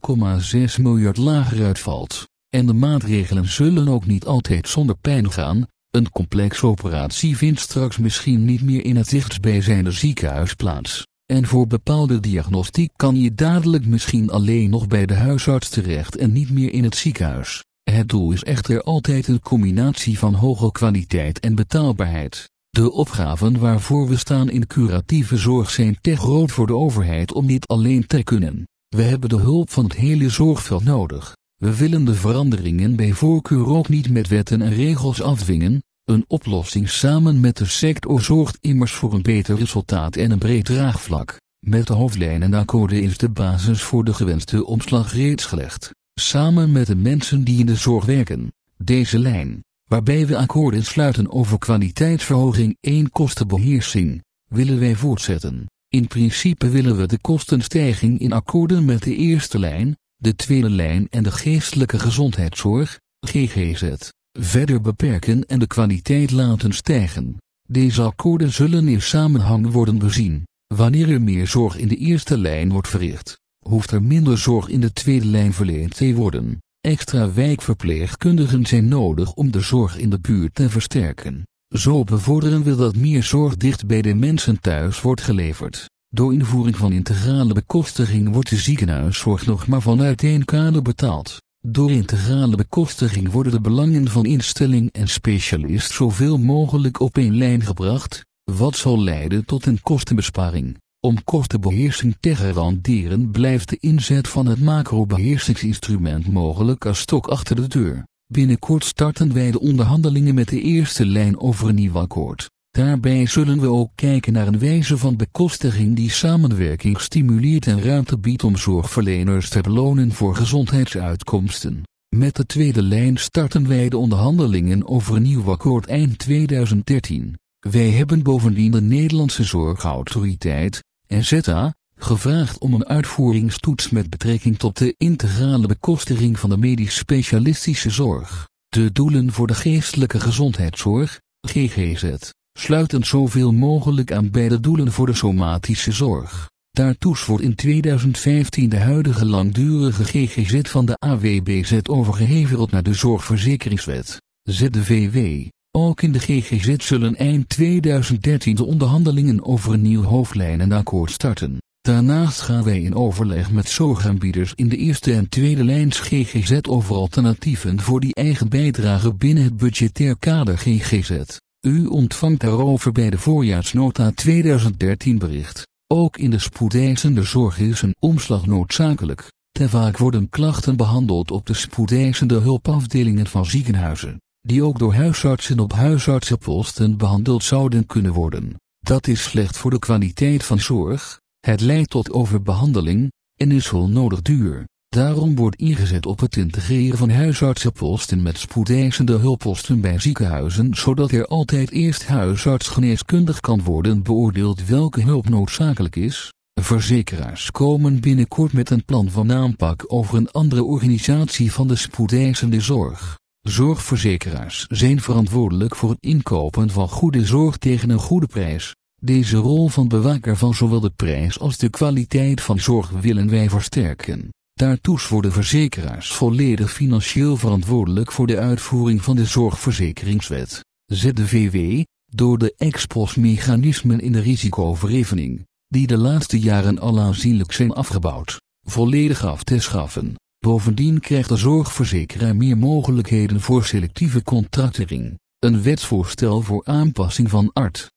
1,6 miljard lager uitvalt. En de maatregelen zullen ook niet altijd zonder pijn gaan, een complexe operatie vindt straks misschien niet meer in het dichtstbijzijnde ziekenhuis plaats. En voor bepaalde diagnostiek kan je dadelijk misschien alleen nog bij de huisarts terecht en niet meer in het ziekenhuis. Het doel is echter altijd een combinatie van hoge kwaliteit en betaalbaarheid. De opgaven waarvoor we staan in curatieve zorg zijn te groot voor de overheid om dit alleen te kunnen. We hebben de hulp van het hele zorgveld nodig. We willen de veranderingen bij voorkeur ook niet met wetten en regels afdwingen. Een oplossing samen met de sector zorgt immers voor een beter resultaat en een breed draagvlak. Met de hoofdlijnen akkoorden is de basis voor de gewenste omslag reeds gelegd samen met de mensen die in de zorg werken. Deze lijn, waarbij we akkoorden sluiten over kwaliteitsverhoging en kostenbeheersing, willen wij voortzetten. In principe willen we de kostenstijging in akkoorden met de eerste lijn, de tweede lijn en de geestelijke gezondheidszorg, GGZ, verder beperken en de kwaliteit laten stijgen. Deze akkoorden zullen in samenhang worden bezien, wanneer er meer zorg in de eerste lijn wordt verricht hoeft er minder zorg in de tweede lijn verleend te worden. Extra wijkverpleegkundigen zijn nodig om de zorg in de buurt te versterken. Zo bevorderen we dat meer zorg dicht bij de mensen thuis wordt geleverd. Door invoering van integrale bekostiging wordt de ziekenhuiszorg nog maar vanuit één kader betaald. Door integrale bekostiging worden de belangen van instelling en specialist zoveel mogelijk op één lijn gebracht, wat zal leiden tot een kostenbesparing. Om kostenbeheersing te garanderen blijft de inzet van het macrobeheersingsinstrument mogelijk als stok achter de deur. Binnenkort starten wij de onderhandelingen met de eerste lijn over een nieuw akkoord. Daarbij zullen we ook kijken naar een wijze van bekostiging die samenwerking stimuleert en ruimte biedt om zorgverleners te belonen voor gezondheidsuitkomsten. Met de tweede lijn starten wij de onderhandelingen over een nieuw akkoord eind 2013. Wij hebben bovendien de Nederlandse Zorgautoriteit, NZA, gevraagd om een uitvoeringstoets met betrekking tot de integrale bekostiging van de medisch specialistische zorg. De doelen voor de geestelijke gezondheidszorg, GGZ, sluiten zoveel mogelijk aan bij de doelen voor de somatische zorg. Daartoe wordt in 2015 de huidige langdurige GGZ van de AWBZ overgeheveld naar de Zorgverzekeringswet, ZDVW. Ook in de GGZ zullen eind 2013 de onderhandelingen over een nieuw hoofdlijnenakkoord starten. Daarnaast gaan wij in overleg met zorgaanbieders in de eerste en tweede lijns GGZ over alternatieven voor die eigen bijdrage binnen het budgetair kader GGZ. U ontvangt daarover bij de voorjaarsnota 2013 bericht. Ook in de spoedeisende zorg is een omslag noodzakelijk. Te vaak worden klachten behandeld op de spoedeisende hulpafdelingen van ziekenhuizen die ook door huisartsen op huisartsenposten behandeld zouden kunnen worden. Dat is slecht voor de kwaliteit van zorg, het leidt tot overbehandeling, en is onnodig duur. Daarom wordt ingezet op het integreren van huisartsenposten met spoedeisende hulpposten bij ziekenhuizen zodat er altijd eerst huisartsgeneeskundig kan worden beoordeeld welke hulp noodzakelijk is. Verzekeraars komen binnenkort met een plan van aanpak over een andere organisatie van de spoedeisende zorg. Zorgverzekeraars zijn verantwoordelijk voor het inkopen van goede zorg tegen een goede prijs. Deze rol van bewaker van zowel de prijs als de kwaliteit van zorg willen wij versterken. Daartoe worden verzekeraars volledig financieel verantwoordelijk voor de uitvoering van de zorgverzekeringswet, ZDVW, door de ex-post-mechanismen in de risicovereffening, die de laatste jaren al aanzienlijk zijn afgebouwd, volledig af te schaffen. Bovendien krijgt de zorgverzekeraar meer mogelijkheden voor selectieve contractering. Een wetsvoorstel voor aanpassing van art.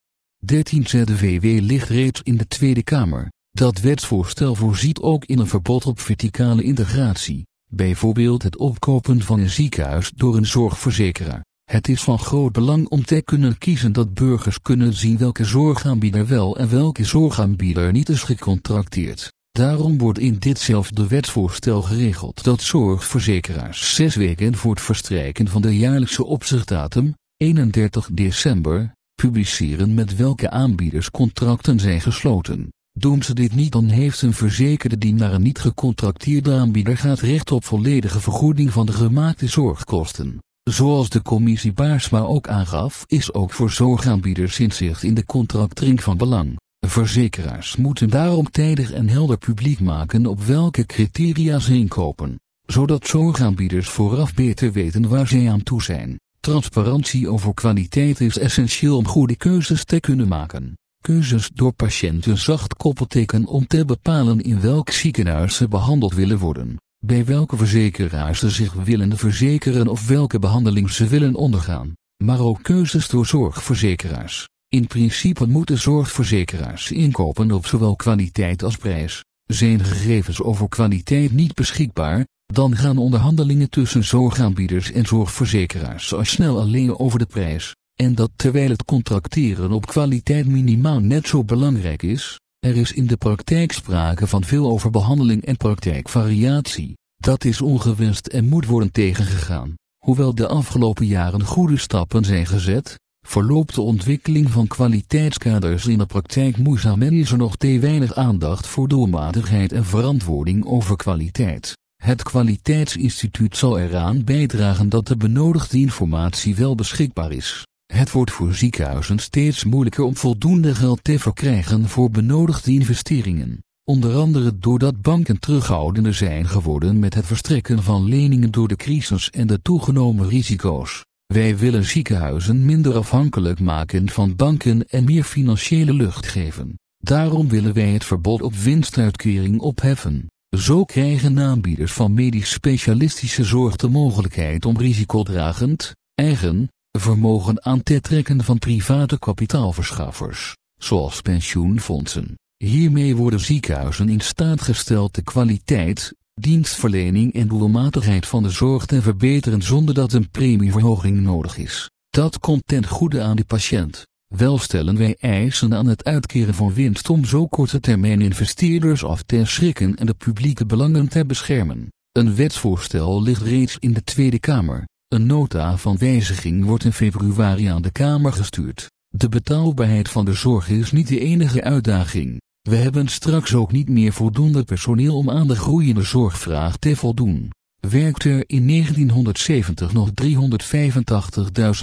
13 ZVW ligt reeds in de Tweede Kamer. Dat wetsvoorstel voorziet ook in een verbod op verticale integratie. bijvoorbeeld het opkopen van een ziekenhuis door een zorgverzekeraar. Het is van groot belang om te kunnen kiezen dat burgers kunnen zien welke zorgaanbieder wel en welke zorgaanbieder niet is gecontracteerd. Daarom wordt in ditzelfde wetsvoorstel geregeld dat zorgverzekeraars zes weken voor het verstrijken van de jaarlijkse opzichtdatum, 31 december, publiceren met welke aanbieders contracten zijn gesloten. Doen ze dit niet dan heeft een verzekerde die naar een niet gecontracteerde aanbieder gaat recht op volledige vergoeding van de gemaakte zorgkosten. Zoals de commissie Baarsma ook aangaf is ook voor zorgaanbieders inzicht in de contractering van belang. Verzekeraars moeten daarom tijdig en helder publiek maken op welke criteria ze inkopen, zodat zorgaanbieders vooraf beter weten waar zij aan toe zijn. Transparantie over kwaliteit is essentieel om goede keuzes te kunnen maken. Keuzes door patiënten zacht koppelteken om te bepalen in welk ziekenhuis ze behandeld willen worden, bij welke verzekeraar ze zich willen verzekeren of welke behandeling ze willen ondergaan, maar ook keuzes door zorgverzekeraars. In principe moeten zorgverzekeraars inkopen op zowel kwaliteit als prijs. Zijn gegevens over kwaliteit niet beschikbaar, dan gaan onderhandelingen tussen zorgaanbieders en zorgverzekeraars al snel alleen over de prijs. En dat terwijl het contracteren op kwaliteit minimaal net zo belangrijk is, er is in de praktijk sprake van veel overbehandeling en praktijkvariatie. Dat is ongewenst en moet worden tegengegaan. Hoewel de afgelopen jaren goede stappen zijn gezet, verloopt de ontwikkeling van kwaliteitskaders in de praktijk moeizaam en is er nog te weinig aandacht voor doelmatigheid en verantwoording over kwaliteit. Het kwaliteitsinstituut zal eraan bijdragen dat de benodigde informatie wel beschikbaar is. Het wordt voor ziekenhuizen steeds moeilijker om voldoende geld te verkrijgen voor benodigde investeringen, onder andere doordat banken terughoudender zijn geworden met het verstrekken van leningen door de crisis en de toegenomen risico's. Wij willen ziekenhuizen minder afhankelijk maken van banken en meer financiële lucht geven. Daarom willen wij het verbod op winstuitkering opheffen. Zo krijgen aanbieders van medisch specialistische zorg de mogelijkheid om risicodragend, eigen, vermogen aan te trekken van private kapitaalverschaffers, zoals pensioenfondsen. Hiermee worden ziekenhuizen in staat gesteld de kwaliteit, dienstverlening en doelmatigheid van de zorg te verbeteren zonder dat een premieverhoging nodig is. Dat komt ten goede aan de patiënt. Wel stellen wij eisen aan het uitkeren van winst om zo korte termijn investeerders af te schrikken en de publieke belangen te beschermen. Een wetsvoorstel ligt reeds in de Tweede Kamer. Een nota van wijziging wordt in februari aan de Kamer gestuurd. De betaalbaarheid van de zorg is niet de enige uitdaging. We hebben straks ook niet meer voldoende personeel om aan de groeiende zorgvraag te voldoen. Werkt er in 1970 nog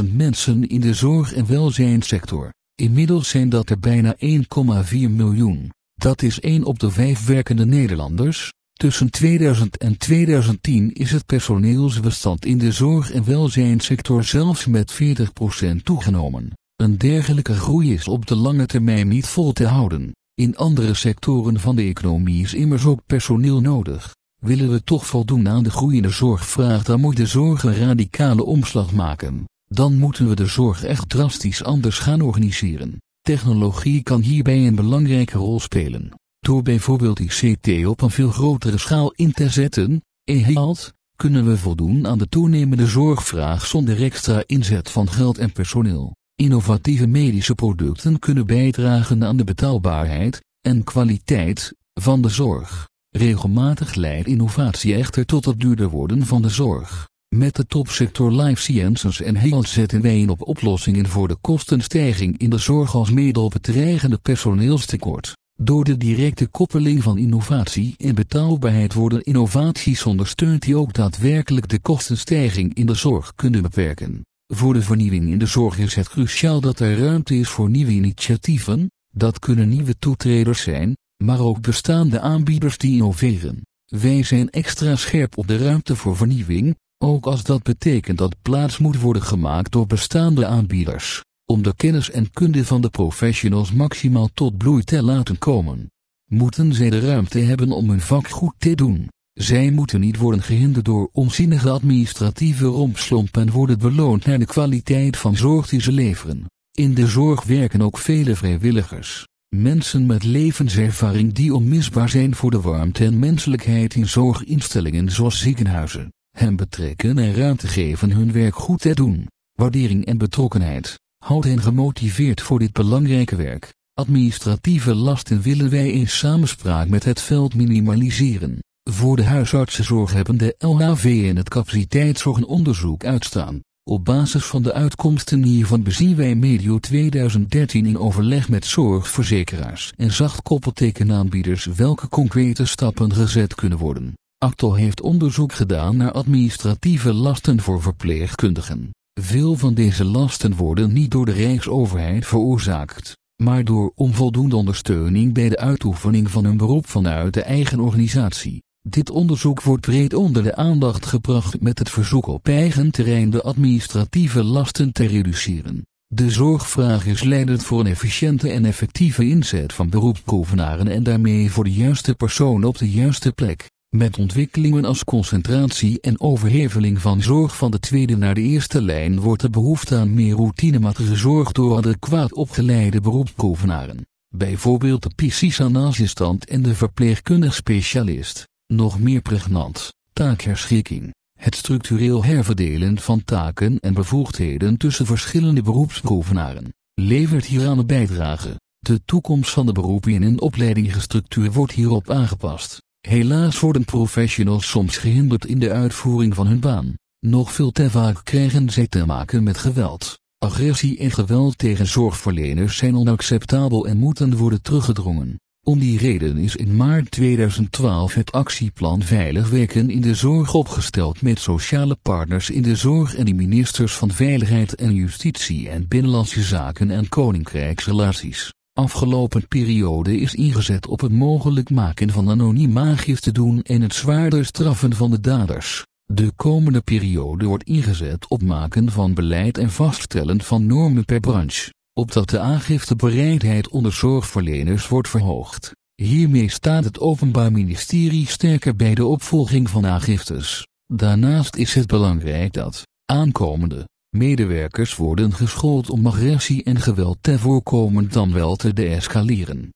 385.000 mensen in de zorg- en welzijnssector. Inmiddels zijn dat er bijna 1,4 miljoen. Dat is 1 op de 5 werkende Nederlanders. Tussen 2000 en 2010 is het personeelsbestand in de zorg- en welzijnssector zelfs met 40% toegenomen. Een dergelijke groei is op de lange termijn niet vol te houden. In andere sectoren van de economie is immers ook personeel nodig. Willen we toch voldoen aan de groeiende zorgvraag dan moet de zorg een radicale omslag maken. Dan moeten we de zorg echt drastisch anders gaan organiseren. Technologie kan hierbij een belangrijke rol spelen. Door bijvoorbeeld ICT op een veel grotere schaal in te zetten, EHALT, kunnen we voldoen aan de toenemende zorgvraag zonder extra inzet van geld en personeel. Innovatieve medische producten kunnen bijdragen aan de betaalbaarheid en kwaliteit van de zorg. Regelmatig leidt innovatie echter tot het duurder worden van de zorg. Met de topsector Life Sciences en Health zetten wij in op oplossingen voor de kostenstijging in de zorg als middel op het dreigende personeelstekort. Door de directe koppeling van innovatie en betaalbaarheid worden innovaties ondersteund die ook daadwerkelijk de kostenstijging in de zorg kunnen beperken. Voor de vernieuwing in de zorg is het cruciaal dat er ruimte is voor nieuwe initiatieven, dat kunnen nieuwe toetreders zijn, maar ook bestaande aanbieders die innoveren. Wij zijn extra scherp op de ruimte voor vernieuwing, ook als dat betekent dat plaats moet worden gemaakt door bestaande aanbieders, om de kennis en kunde van de professionals maximaal tot bloei te laten komen. Moeten zij de ruimte hebben om hun vak goed te doen. Zij moeten niet worden gehinderd door onzinnige administratieve rompslomp en worden beloond naar de kwaliteit van zorg die ze leveren. In de zorg werken ook vele vrijwilligers. Mensen met levenservaring die onmisbaar zijn voor de warmte en menselijkheid in zorginstellingen zoals ziekenhuizen, hen betrekken en ruimte geven hun werk goed te doen. Waardering en betrokkenheid, houdt hen gemotiveerd voor dit belangrijke werk. Administratieve lasten willen wij in samenspraak met het veld minimaliseren. Voor de huisartsenzorg hebben de LHV en het capaciteitszorg een onderzoek uitstaan. Op basis van de uitkomsten hiervan bezien wij medio 2013 in overleg met zorgverzekeraars en zachtkoppeltekenaanbieders welke concrete stappen gezet kunnen worden. Acto heeft onderzoek gedaan naar administratieve lasten voor verpleegkundigen. Veel van deze lasten worden niet door de Rijksoverheid veroorzaakt, maar door onvoldoende ondersteuning bij de uitoefening van hun beroep vanuit de eigen organisatie. Dit onderzoek wordt breed onder de aandacht gebracht met het verzoek op eigen terrein de administratieve lasten te reduceren. De zorgvraag is leidend voor een efficiënte en effectieve inzet van beroepsproevenaren en daarmee voor de juiste persoon op de juiste plek. Met ontwikkelingen als concentratie en overheveling van zorg van de tweede naar de eerste lijn wordt de behoefte aan meer routinematige zorg door adequaat opgeleide beroepsproevenaren. Bijvoorbeeld de PC's-assistent en de verpleegkundig specialist. Nog meer pregnant, taakherschikking. Het structureel herverdelen van taken en bevoegdheden tussen verschillende beroepsproevenaren levert hieraan een bijdrage. De toekomst van de beroepen in een opleidingsstructuur wordt hierop aangepast. Helaas worden professionals soms gehinderd in de uitvoering van hun baan. Nog veel te vaak krijgen zij te maken met geweld. Agressie en geweld tegen zorgverleners zijn onacceptabel en moeten worden teruggedrongen. Om die reden is in maart 2012 het actieplan Veilig Werken in de Zorg opgesteld met sociale partners in de zorg en de ministers van Veiligheid en Justitie en Binnenlandse Zaken en Koninkrijksrelaties. Afgelopen periode is ingezet op het mogelijk maken van anoniem aangifte doen en het zwaarder straffen van de daders. De komende periode wordt ingezet op maken van beleid en vaststellen van normen per branche opdat de aangiftebereidheid onder zorgverleners wordt verhoogd. Hiermee staat het Openbaar Ministerie sterker bij de opvolging van aangiftes. Daarnaast is het belangrijk dat aankomende medewerkers worden geschoold om agressie en geweld te voorkomen dan wel te deescaleren.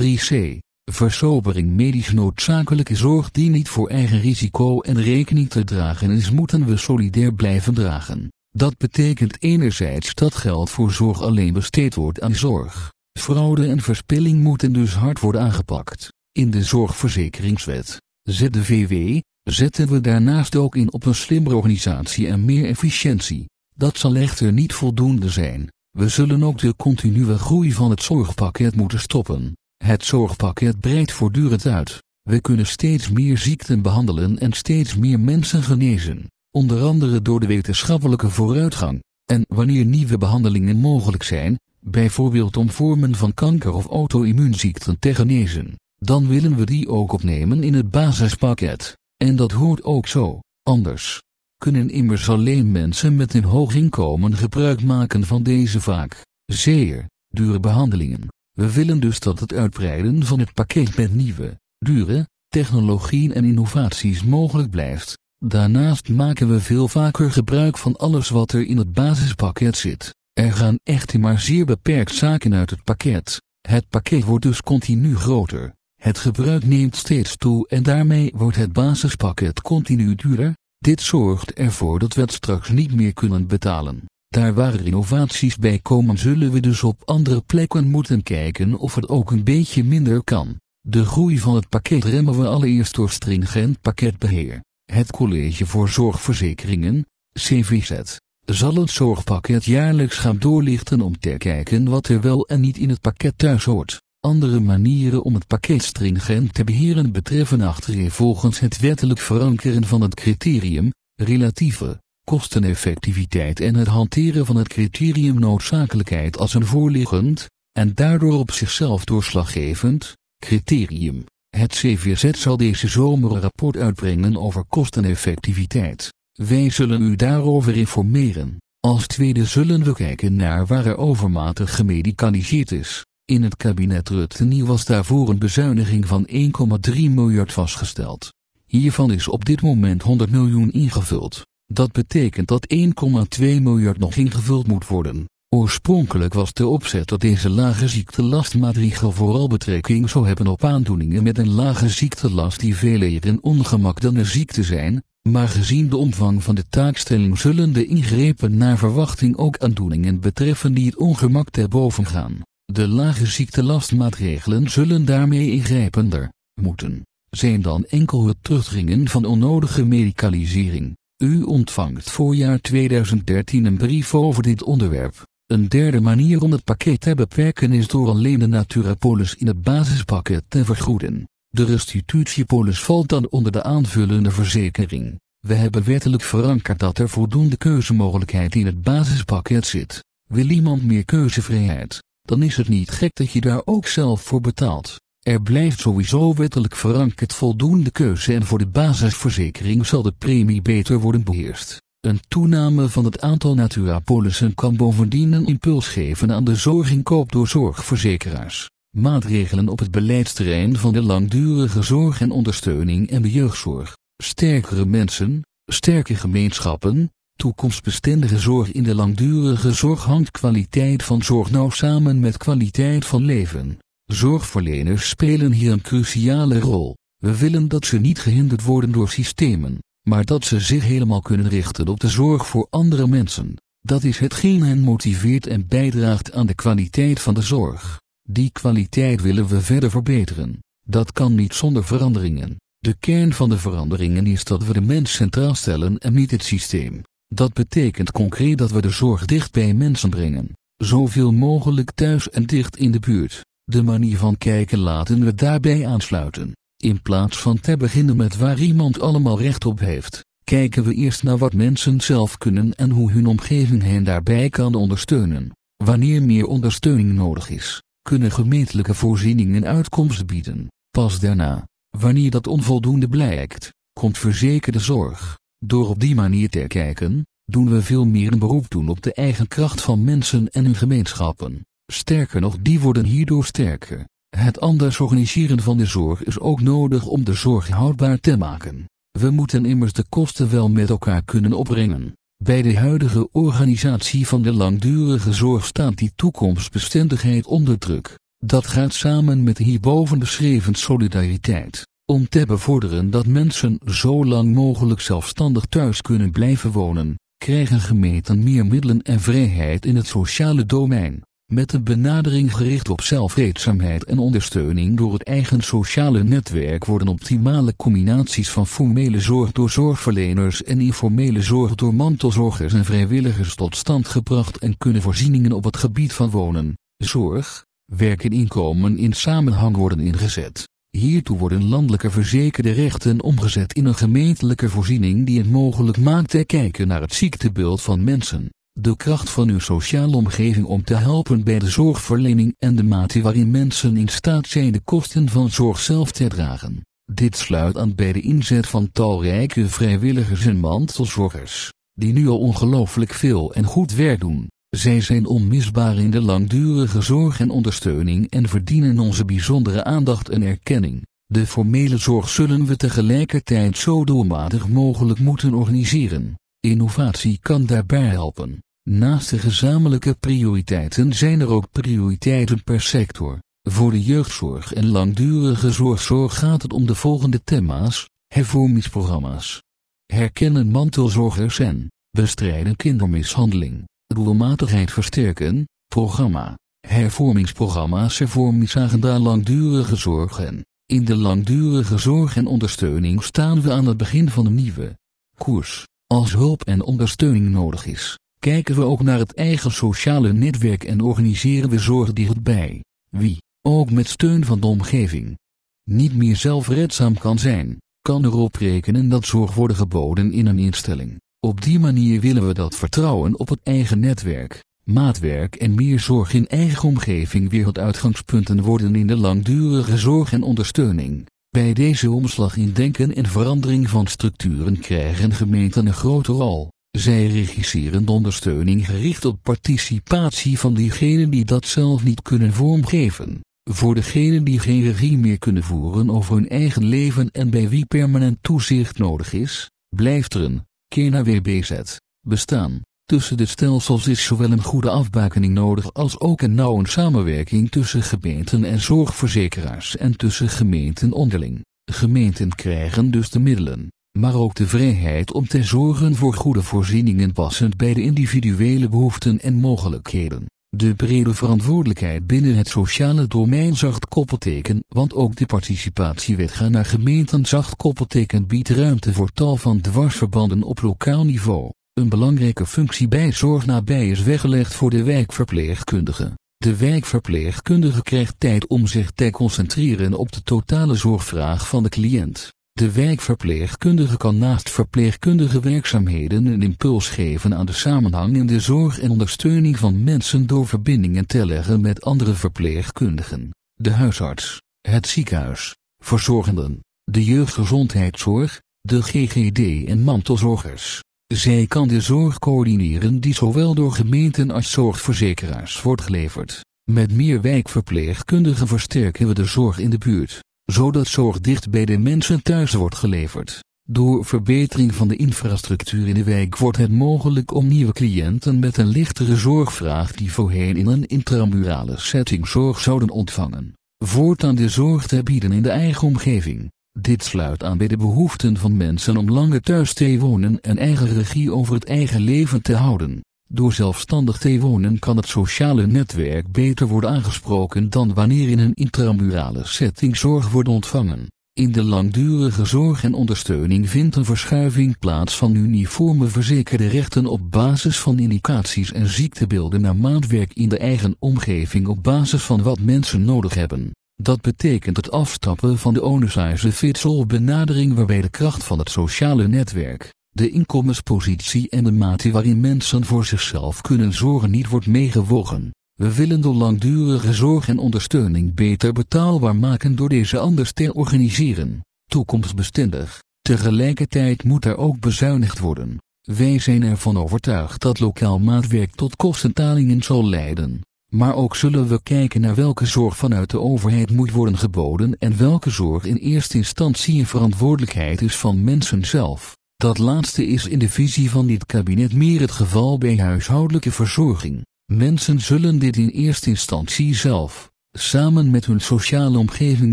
3c. Versobering medisch noodzakelijke zorg die niet voor eigen risico en rekening te dragen is moeten we solidair blijven dragen. Dat betekent enerzijds dat geld voor zorg alleen besteed wordt aan zorg. Fraude en verspilling moeten dus hard worden aangepakt. In de zorgverzekeringswet, ZDVW, zetten we daarnaast ook in op een slimmere organisatie en meer efficiëntie. Dat zal echter niet voldoende zijn. We zullen ook de continue groei van het zorgpakket moeten stoppen. Het zorgpakket breidt voortdurend uit. We kunnen steeds meer ziekten behandelen en steeds meer mensen genezen onder andere door de wetenschappelijke vooruitgang. En wanneer nieuwe behandelingen mogelijk zijn, bijvoorbeeld om vormen van kanker of auto-immuunziekten te genezen, dan willen we die ook opnemen in het basispakket. En dat hoort ook zo, anders. Kunnen immers alleen mensen met een hoog inkomen gebruik maken van deze vaak zeer dure behandelingen. We willen dus dat het uitbreiden van het pakket met nieuwe, dure, technologieën en innovaties mogelijk blijft. Daarnaast maken we veel vaker gebruik van alles wat er in het basispakket zit. Er gaan echter maar zeer beperkt zaken uit het pakket. Het pakket wordt dus continu groter. Het gebruik neemt steeds toe en daarmee wordt het basispakket continu duurder. Dit zorgt ervoor dat we het straks niet meer kunnen betalen. Daar waar innovaties bij komen zullen we dus op andere plekken moeten kijken of het ook een beetje minder kan. De groei van het pakket remmen we allereerst door stringent pakketbeheer. Het College voor Zorgverzekeringen, CVZ, zal het zorgpakket jaarlijks gaan doorlichten om te kijken wat er wel en niet in het pakket thuis hoort. Andere manieren om het pakket stringent te beheren betreffen achterin volgens het wettelijk verankeren van het criterium, relatieve, kosteneffectiviteit en het hanteren van het criterium noodzakelijkheid als een voorliggend, en daardoor op zichzelf doorslaggevend, criterium. Het CVZ zal deze zomer een rapport uitbrengen over kosteneffectiviteit. Wij zullen u daarover informeren. Als tweede zullen we kijken naar waar er overmatig gemedicaliseerd is. In het kabinet Rutte was daarvoor een bezuiniging van 1,3 miljard vastgesteld. Hiervan is op dit moment 100 miljoen ingevuld. Dat betekent dat 1,2 miljard nog ingevuld moet worden. Oorspronkelijk was de opzet dat deze lage ziektelastmaatregel vooral betrekking zou hebben op aandoeningen met een lage ziektelast die veel eerder een ongemak dan een ziekte zijn, maar gezien de omvang van de taakstelling zullen de ingrepen naar verwachting ook aandoeningen betreffen die het ongemak te boven gaan. De lage ziektelastmaatregelen zullen daarmee ingrijpender moeten zijn dan enkel het terugdringen van onnodige medicalisering. U ontvangt voorjaar 2013 een brief over dit onderwerp. Een derde manier om het pakket te beperken is door alleen de Naturapolis in het basispakket te vergoeden. De restitutiepolis valt dan onder de aanvullende verzekering. We hebben wettelijk verankerd dat er voldoende keuzemogelijkheid in het basispakket zit. Wil iemand meer keuzevrijheid, dan is het niet gek dat je daar ook zelf voor betaalt. Er blijft sowieso wettelijk verankerd voldoende keuze en voor de basisverzekering zal de premie beter worden beheerst. Een toename van het aantal naturapolissen kan bovendien een impuls geven aan de zorginkoop door zorgverzekeraars. Maatregelen op het beleidsterrein van de langdurige zorg en ondersteuning en de jeugdzorg. Sterkere mensen, sterke gemeenschappen, toekomstbestendige zorg in de langdurige zorg hangt kwaliteit van zorg nauw samen met kwaliteit van leven. Zorgverleners spelen hier een cruciale rol. We willen dat ze niet gehinderd worden door systemen, maar dat ze zich helemaal kunnen richten op de zorg voor andere mensen. Dat is hetgeen hen motiveert en bijdraagt aan de kwaliteit van de zorg. Die kwaliteit willen we verder verbeteren. Dat kan niet zonder veranderingen. De kern van de veranderingen is dat we de mens centraal stellen en niet het systeem. Dat betekent concreet dat we de zorg dicht bij mensen brengen. Zoveel mogelijk thuis en dicht in de buurt. De manier van kijken laten we daarbij aansluiten. In plaats van te beginnen met waar iemand allemaal recht op heeft, kijken we eerst naar wat mensen zelf kunnen en hoe hun omgeving hen daarbij kan ondersteunen. Wanneer meer ondersteuning nodig is, kunnen gemeentelijke voorzieningen uitkomst bieden. Pas daarna, wanneer dat onvoldoende blijkt, komt verzekerde zorg. Door op die manier te kijken, doen we veel meer een beroep doen op de eigen kracht van mensen en hun gemeenschappen. Sterker nog, die worden hierdoor sterker. Het anders organiseren van de zorg is ook nodig om de zorg houdbaar te maken. We moeten immers de kosten wel met elkaar kunnen opbrengen. Bij de huidige organisatie van de langdurige zorg staat die toekomstbestendigheid onder druk. Dat gaat samen met de hierboven beschreven solidariteit. Om te bevorderen dat mensen zo lang mogelijk zelfstandig thuis kunnen blijven wonen, krijgen gemeenten meer middelen en vrijheid in het sociale domein. Met een benadering gericht op zelfredzaamheid en ondersteuning door het eigen sociale netwerk worden optimale combinaties van formele zorg door zorgverleners en informele zorg door mantelzorgers en vrijwilligers tot stand gebracht en kunnen voorzieningen op het gebied van wonen, zorg, werk en inkomen in samenhang worden ingezet. Hiertoe worden landelijke verzekerde rechten omgezet in een gemeentelijke voorziening die het mogelijk maakt te kijken naar het ziektebeeld van mensen de kracht van uw sociale omgeving om te helpen bij de zorgverlening en de mate waarin mensen in staat zijn de kosten van zorg zelf te dragen. Dit sluit aan bij de inzet van talrijke vrijwilligers en mantelzorgers, die nu al ongelooflijk veel en goed werk doen. Zij zijn onmisbaar in de langdurige zorg en ondersteuning en verdienen onze bijzondere aandacht en erkenning. De formele zorg zullen we tegelijkertijd zo doelmatig mogelijk moeten organiseren. Innovatie kan daarbij helpen. Naast de gezamenlijke prioriteiten zijn er ook prioriteiten per sector. Voor de jeugdzorg en langdurige zorgzorg gaat het om de volgende thema's, hervormingsprogramma's. Herkennen mantelzorgers en bestrijden kindermishandeling, doelmatigheid versterken, programma, hervormingsprogramma's hervormingsagenda langdurige zorg en in de langdurige zorg en ondersteuning staan we aan het begin van een nieuwe koers. Als hulp en ondersteuning nodig is, kijken we ook naar het eigen sociale netwerk en organiseren we zorg dichtbij. Wie, ook met steun van de omgeving, niet meer zelfredzaam kan zijn, kan erop rekenen dat zorg wordt geboden in een instelling. Op die manier willen we dat vertrouwen op het eigen netwerk, maatwerk en meer zorg in eigen omgeving weer het uitgangspunten worden in de langdurige zorg en ondersteuning. Bij deze omslag in denken en verandering van structuren krijgen gemeenten een grote rol. Zij regisseren de ondersteuning gericht op participatie van diegenen die dat zelf niet kunnen vormgeven. Voor degenen die geen regie meer kunnen voeren over hun eigen leven en bij wie permanent toezicht nodig is, blijft er een, keer naar WBZ, bestaan. Tussen de stelsels is zowel een goede afbakening nodig als ook een nauwe samenwerking tussen gemeenten en zorgverzekeraars en tussen gemeenten onderling. Gemeenten krijgen dus de middelen, maar ook de vrijheid om te zorgen voor goede voorzieningen passend bij de individuele behoeften en mogelijkheden. De brede verantwoordelijkheid binnen het sociale domein zacht koppelteken, want ook de participatiewet gaat naar gemeenten zacht koppelteken biedt ruimte voor tal van dwarsverbanden op lokaal niveau. Een belangrijke functie bij zorg nabij is weggelegd voor de wijkverpleegkundige. De wijkverpleegkundige krijgt tijd om zich te concentreren op de totale zorgvraag van de cliënt. De wijkverpleegkundige kan naast verpleegkundige werkzaamheden een impuls geven aan de samenhang in de zorg en ondersteuning van mensen door verbindingen te leggen met andere verpleegkundigen, de huisarts, het ziekenhuis, verzorgenden, de jeugdgezondheidszorg, de GGD en mantelzorgers. Zij kan de zorg coördineren die zowel door gemeenten als zorgverzekeraars wordt geleverd. Met meer wijkverpleegkundigen versterken we de zorg in de buurt, zodat zorg dicht bij de mensen thuis wordt geleverd. Door verbetering van de infrastructuur in de wijk wordt het mogelijk om nieuwe cliënten met een lichtere zorgvraag die voorheen in een intramurale setting zorg zouden ontvangen, voortaan de zorg te bieden in de eigen omgeving. Dit sluit aan bij de behoeften van mensen om langer thuis te wonen en eigen regie over het eigen leven te houden. Door zelfstandig te wonen kan het sociale netwerk beter worden aangesproken dan wanneer in een intramurale setting zorg wordt ontvangen. In de langdurige zorg en ondersteuning vindt een verschuiving plaats van uniforme verzekerde rechten op basis van indicaties en ziektebeelden naar maatwerk in de eigen omgeving op basis van wat mensen nodig hebben. Dat betekent het afstappen van de onersize fits benadering waarbij de kracht van het sociale netwerk, de inkomenspositie en de mate waarin mensen voor zichzelf kunnen zorgen niet wordt meegewogen. We willen de langdurige zorg en ondersteuning beter betaalbaar maken door deze anders te organiseren, toekomstbestendig. Tegelijkertijd moet er ook bezuinigd worden. Wij zijn ervan overtuigd dat lokaal maatwerk tot kostentalingen zal leiden. Maar ook zullen we kijken naar welke zorg vanuit de overheid moet worden geboden en welke zorg in eerste instantie een verantwoordelijkheid is van mensen zelf. Dat laatste is in de visie van dit kabinet meer het geval bij huishoudelijke verzorging. Mensen zullen dit in eerste instantie zelf, samen met hun sociale omgeving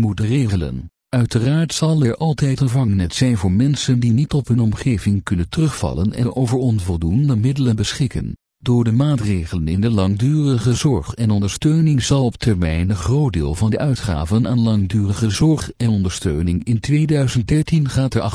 moeten regelen. Uiteraard zal er altijd een vangnet zijn voor mensen die niet op hun omgeving kunnen terugvallen en over onvoldoende middelen beschikken. Door de maatregelen in de langdurige zorg en ondersteuning zal op termijn een groot deel van de uitgaven aan langdurige zorg en ondersteuning in 2013 gaat er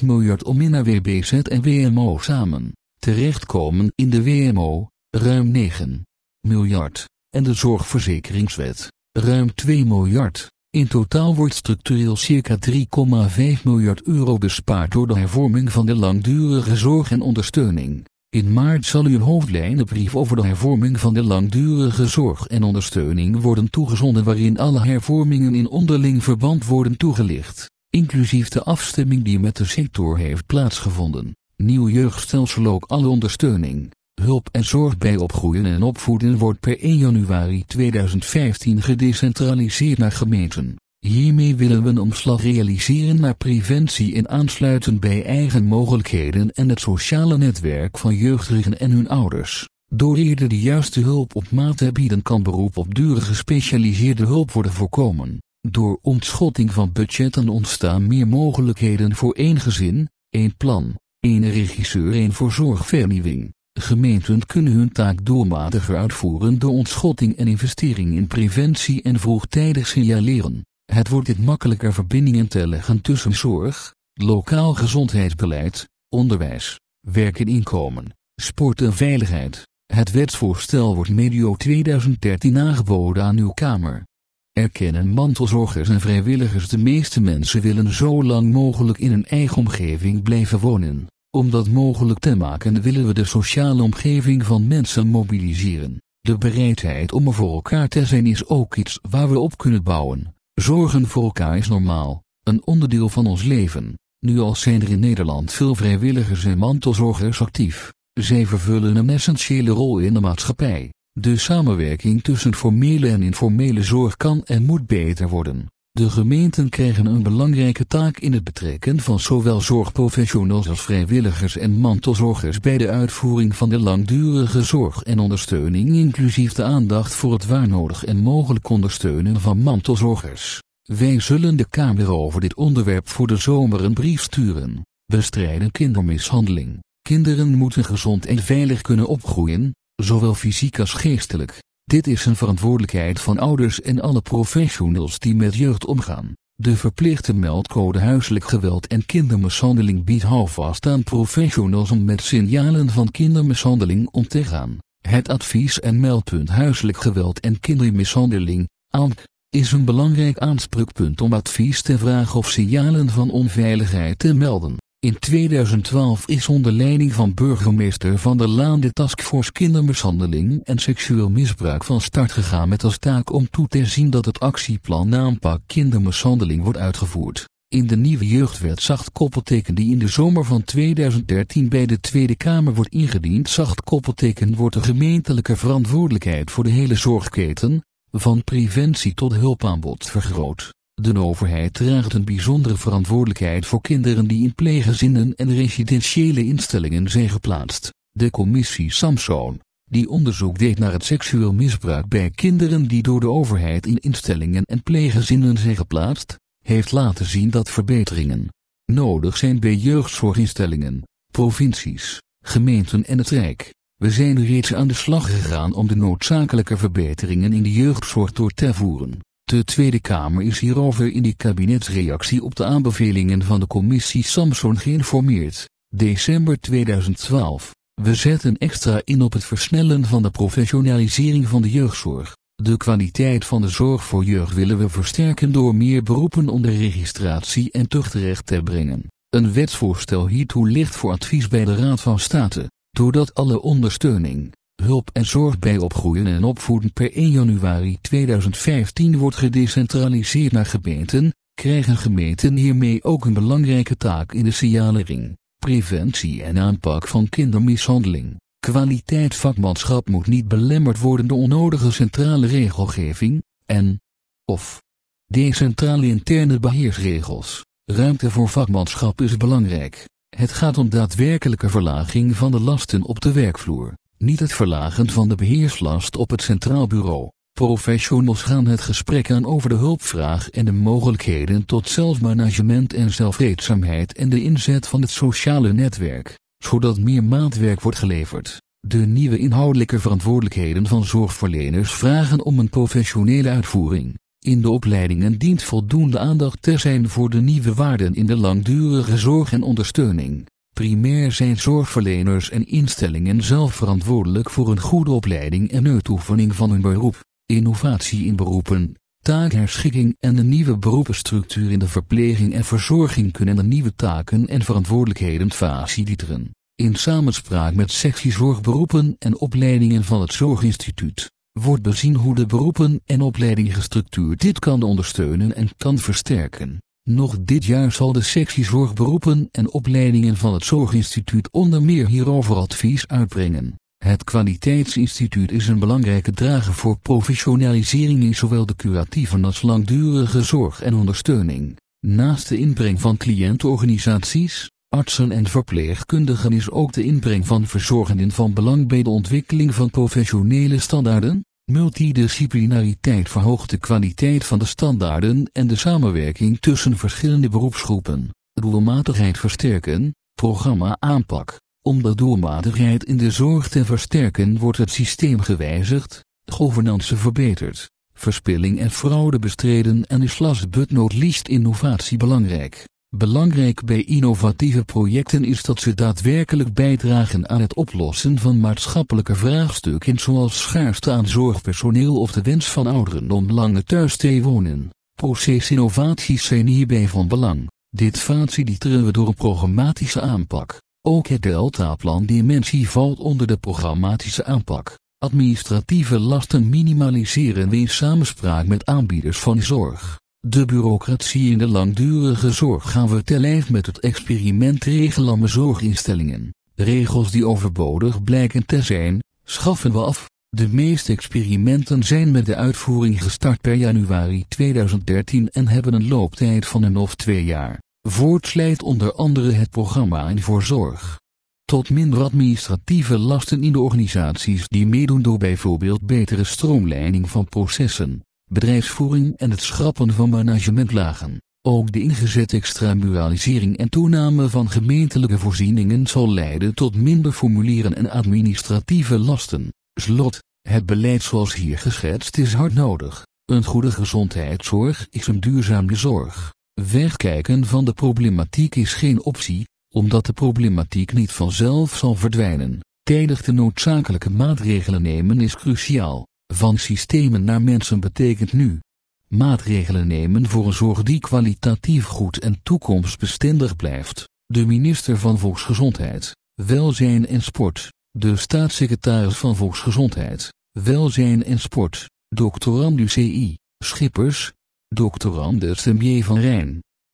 28,8 miljard om in AWBZ en WMO samen, terechtkomen in de WMO, ruim 9 miljard, en de zorgverzekeringswet, ruim 2 miljard. In totaal wordt structureel circa 3,5 miljard euro bespaard door de hervorming van de langdurige zorg en ondersteuning. In maart zal u een hoofdlijnenbrief over de hervorming van de langdurige zorg en ondersteuning worden toegezonden waarin alle hervormingen in onderling verband worden toegelicht, inclusief de afstemming die met de sector heeft plaatsgevonden. Nieuw jeugdstelsel ook alle ondersteuning, hulp en zorg bij opgroeien en opvoeden wordt per 1 januari 2015 gedecentraliseerd naar gemeenten. Hiermee willen we een omslag realiseren naar preventie en aansluiten bij eigen mogelijkheden en het sociale netwerk van jeugdigen en hun ouders. Door eerder de juiste hulp op maat te bieden kan beroep op dure gespecialiseerde hulp worden voorkomen. Door ontschotting van budgetten ontstaan meer mogelijkheden voor één gezin, één plan, één regisseur één voor zorgvernieuwing. Gemeenten kunnen hun taak doelmatiger uitvoeren door ontschotting en investering in preventie en vroegtijdig signaleren. Het wordt dit makkelijker verbindingen te leggen tussen zorg, lokaal gezondheidsbeleid, onderwijs, werk en inkomen, sport en veiligheid. Het wetsvoorstel wordt medio 2013 aangeboden aan uw Kamer. Erkennen mantelzorgers en vrijwilligers de meeste mensen willen zo lang mogelijk in een eigen omgeving blijven wonen. Om dat mogelijk te maken willen we de sociale omgeving van mensen mobiliseren. De bereidheid om er voor elkaar te zijn is ook iets waar we op kunnen bouwen. Zorgen voor elkaar is normaal, een onderdeel van ons leven. Nu al zijn er in Nederland veel vrijwilligers en mantelzorgers actief. Zij vervullen een essentiële rol in de maatschappij. De samenwerking tussen formele en informele zorg kan en moet beter worden. De gemeenten krijgen een belangrijke taak in het betrekken van zowel zorgprofessionals als vrijwilligers en mantelzorgers bij de uitvoering van de langdurige zorg en ondersteuning inclusief de aandacht voor het waarnodig en mogelijk ondersteunen van mantelzorgers. Wij zullen de Kamer over dit onderwerp voor de zomer een brief sturen. Bestrijden kindermishandeling. Kinderen moeten gezond en veilig kunnen opgroeien, zowel fysiek als geestelijk. Dit is een verantwoordelijkheid van ouders en alle professionals die met jeugd omgaan. De verplichte meldcode huiselijk geweld en kindermishandeling biedt houvast aan professionals om met signalen van kindermishandeling om te gaan. Het advies en meldpunt huiselijk geweld en kindermishandeling, ANK, is een belangrijk aanspreekpunt om advies te vragen of signalen van onveiligheid te melden. In 2012 is onder leiding van burgemeester Van der Laan de taskforce kindermishandeling en seksueel misbruik van start gegaan met als taak om toe te zien dat het actieplan aanpak kindermishandeling wordt uitgevoerd. In de nieuwe jeugdwet zacht koppelteken die in de zomer van 2013 bij de Tweede Kamer wordt ingediend zacht koppelteken wordt de gemeentelijke verantwoordelijkheid voor de hele zorgketen, van preventie tot hulpaanbod vergroot. De overheid draagt een bijzondere verantwoordelijkheid voor kinderen die in pleeggezinnen en residentiële instellingen zijn geplaatst. De commissie Samson, die onderzoek deed naar het seksueel misbruik bij kinderen die door de overheid in instellingen en pleeggezinnen zijn geplaatst, heeft laten zien dat verbeteringen nodig zijn bij jeugdzorginstellingen, provincies, gemeenten en het Rijk. We zijn reeds aan de slag gegaan om de noodzakelijke verbeteringen in de jeugdzorg door te voeren. De Tweede Kamer is hierover in die kabinetsreactie op de aanbevelingen van de commissie Samson geïnformeerd. December 2012. We zetten extra in op het versnellen van de professionalisering van de jeugdzorg. De kwaliteit van de zorg voor jeugd willen we versterken door meer beroepen onder registratie en tuchtrecht te brengen. Een wetsvoorstel hiertoe ligt voor advies bij de Raad van State. Doordat alle ondersteuning, hulp en zorg bij opgroeien en opvoeden per 1 januari 2015 wordt gedecentraliseerd naar gemeenten, krijgen gemeenten hiermee ook een belangrijke taak in de signalering, preventie en aanpak van kindermishandeling. Kwaliteit vakmanschap moet niet belemmerd worden door onnodige centrale regelgeving, en of decentrale interne beheersregels. Ruimte voor vakmanschap is belangrijk. Het gaat om daadwerkelijke verlaging van de lasten op de werkvloer niet het verlagen van de beheerslast op het Centraal Bureau. Professionals gaan het gesprek aan over de hulpvraag en de mogelijkheden tot zelfmanagement en zelfredzaamheid en de inzet van het sociale netwerk, zodat meer maatwerk wordt geleverd. De nieuwe inhoudelijke verantwoordelijkheden van zorgverleners vragen om een professionele uitvoering. In de opleidingen dient voldoende aandacht te zijn voor de nieuwe waarden in de langdurige zorg en ondersteuning. Primair zijn zorgverleners en instellingen zelf verantwoordelijk voor een goede opleiding en uitoefening van hun beroep, innovatie in beroepen, taakherschikking en een nieuwe beroepenstructuur in de verpleging en verzorging kunnen de nieuwe taken en verantwoordelijkheden faciliteren. In samenspraak met sectie zorgberoepen en opleidingen van het Zorginstituut, wordt bezien hoe de beroepen en opleidingsstructuur dit kan ondersteunen en kan versterken. Nog dit jaar zal de sectie zorgberoepen en opleidingen van het Zorginstituut onder meer hierover advies uitbrengen. Het Kwaliteitsinstituut is een belangrijke drager voor professionalisering in zowel de curatieve als langdurige zorg en ondersteuning. Naast de inbreng van cliëntorganisaties, artsen en verpleegkundigen is ook de inbreng van verzorgenden van belang bij de ontwikkeling van professionele standaarden, Multidisciplinariteit verhoogt de kwaliteit van de standaarden en de samenwerking tussen verschillende beroepsgroepen. Doelmatigheid versterken, programma aanpak. Om de doelmatigheid in de zorg te versterken wordt het systeem gewijzigd, governance verbeterd, verspilling en fraude bestreden en is last but not least innovatie belangrijk. Belangrijk bij innovatieve projecten is dat ze daadwerkelijk bijdragen aan het oplossen van maatschappelijke vraagstukken zoals schaarste aan zorgpersoneel of de wens van ouderen om langer thuis te wonen. Procesinnovaties zijn hierbij van belang. Dit faciliteren we door een programmatische aanpak. Ook het Deltaplan Dimensie valt onder de programmatische aanpak. Administratieve lasten minimaliseren we in samenspraak met aanbieders van zorg. De bureaucratie in de langdurige zorg gaan we te lijf met het experiment regelarme zorginstellingen. Regels die overbodig blijken te zijn, schaffen we af. De meeste experimenten zijn met de uitvoering gestart per januari 2013 en hebben een looptijd van een of twee jaar. Voortslijt onder andere het programma in voorzorg. Tot minder administratieve lasten in de organisaties die meedoen door bijvoorbeeld betere stroomleiding van processen, bedrijfsvoering en het schrappen van managementlagen. Ook de ingezette extramuralisering en toename van gemeentelijke voorzieningen zal leiden tot minder formulieren en administratieve lasten. Slot, het beleid zoals hier geschetst is hard nodig. Een goede gezondheidszorg is een duurzame zorg. Wegkijken van de problematiek is geen optie, omdat de problematiek niet vanzelf zal verdwijnen. Tijdig de noodzakelijke maatregelen nemen is cruciaal. Van systemen naar mensen betekent nu maatregelen nemen voor een zorg die kwalitatief goed en toekomstbestendig blijft. De minister van Volksgezondheid, Welzijn en Sport, de staatssecretaris van Volksgezondheid, Welzijn en Sport, doctorand UCI, Schippers, doctorand de van Rijn,